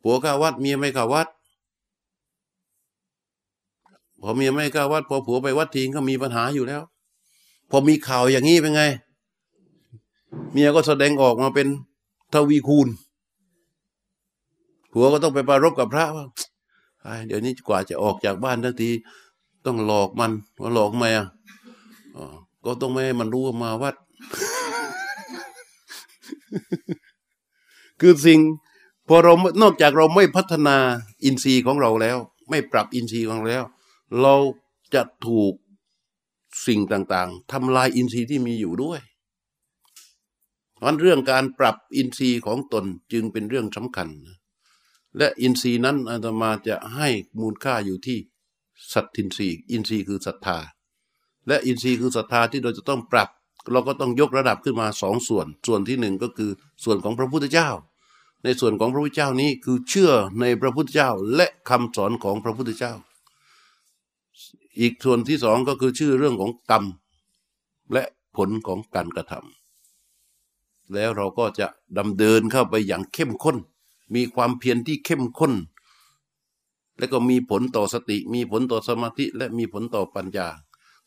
ผัวเข้าวัดเมียไม่เข้าวัดพอเมียไม่เข้าวัดพอผัวไปวัดทิ้งก็มีปัญหาอยู่แล้ว พอมีข่าวอย่างนี้เป็นไง เมียก็แสดงออกมาเป็นทวีคูณ ผัวก็ต้องไปปรารบกับพระว่าเดี๋ยวนี้กว่าจะออกจากบ้านทันที ต้องหลอกมันว่าหลอกไมอะก็ต้องไม่ให้มันรู้ว่ามาวัด คือสิ่งพอเรานอกจากเราไม่พัฒนาอินทรีย์ของเราแล้ว ไม่ปรับอินทรีย์ของเราแล้ว เราจะถูกสิ่งต่างๆทำลายอินทรีย์ที่มีอยู่ด้วยเพราะเรื่องการปรับอินทรีย์ของตนจึงเป็นเรื่องสำคัญ และอินทรีย์นั้นอาตมาจะให้มูลค่าอยู่ที่สัตทินทรีย์อินทรีย์คือศรัทธา และอินทรีย์คือศรัทธาที่เราจะต้องปรับ เราก็ต้องยกระดับขึ้นมาสองส่วน ส่วนที่หนึ่งก็คือส่วนของพระพุทธเจ้า ในส่วนของพระพุทธเจ้านี้คือเชื่อในพระพุทธเจ้าและคำสอนของพระพุทธเจ้า อีกส่วนที่สองก็คือชื่อเรื่องของกรรม และผลของการกระทำแล้วเราก็จะดำเดินเข้าไปอย่างเข้มข้น มีความเพียรที่เข้มข้น และก็มีผลต่อสติ มีผลต่อสมาธิและมีผลต่อปัญญา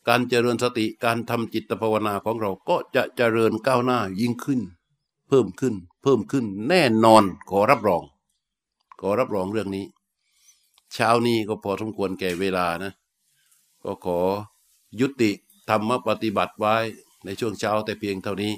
การเจริญสติการทำจิตภาวนาของเราก็จะเจริญก้าวหน้ายิ่งขึ้น เพิ่มขึ้น เพิ่มขึ้น แน่นอนขอรับรอง ขอรับรองเรื่องนี้ เช้านี้ก็พอสมควรแก่เวลานะ ก็ขอยุติธรรมปฏิบัติไว้ในช่วงเช้าแต่เพียงเท่านี้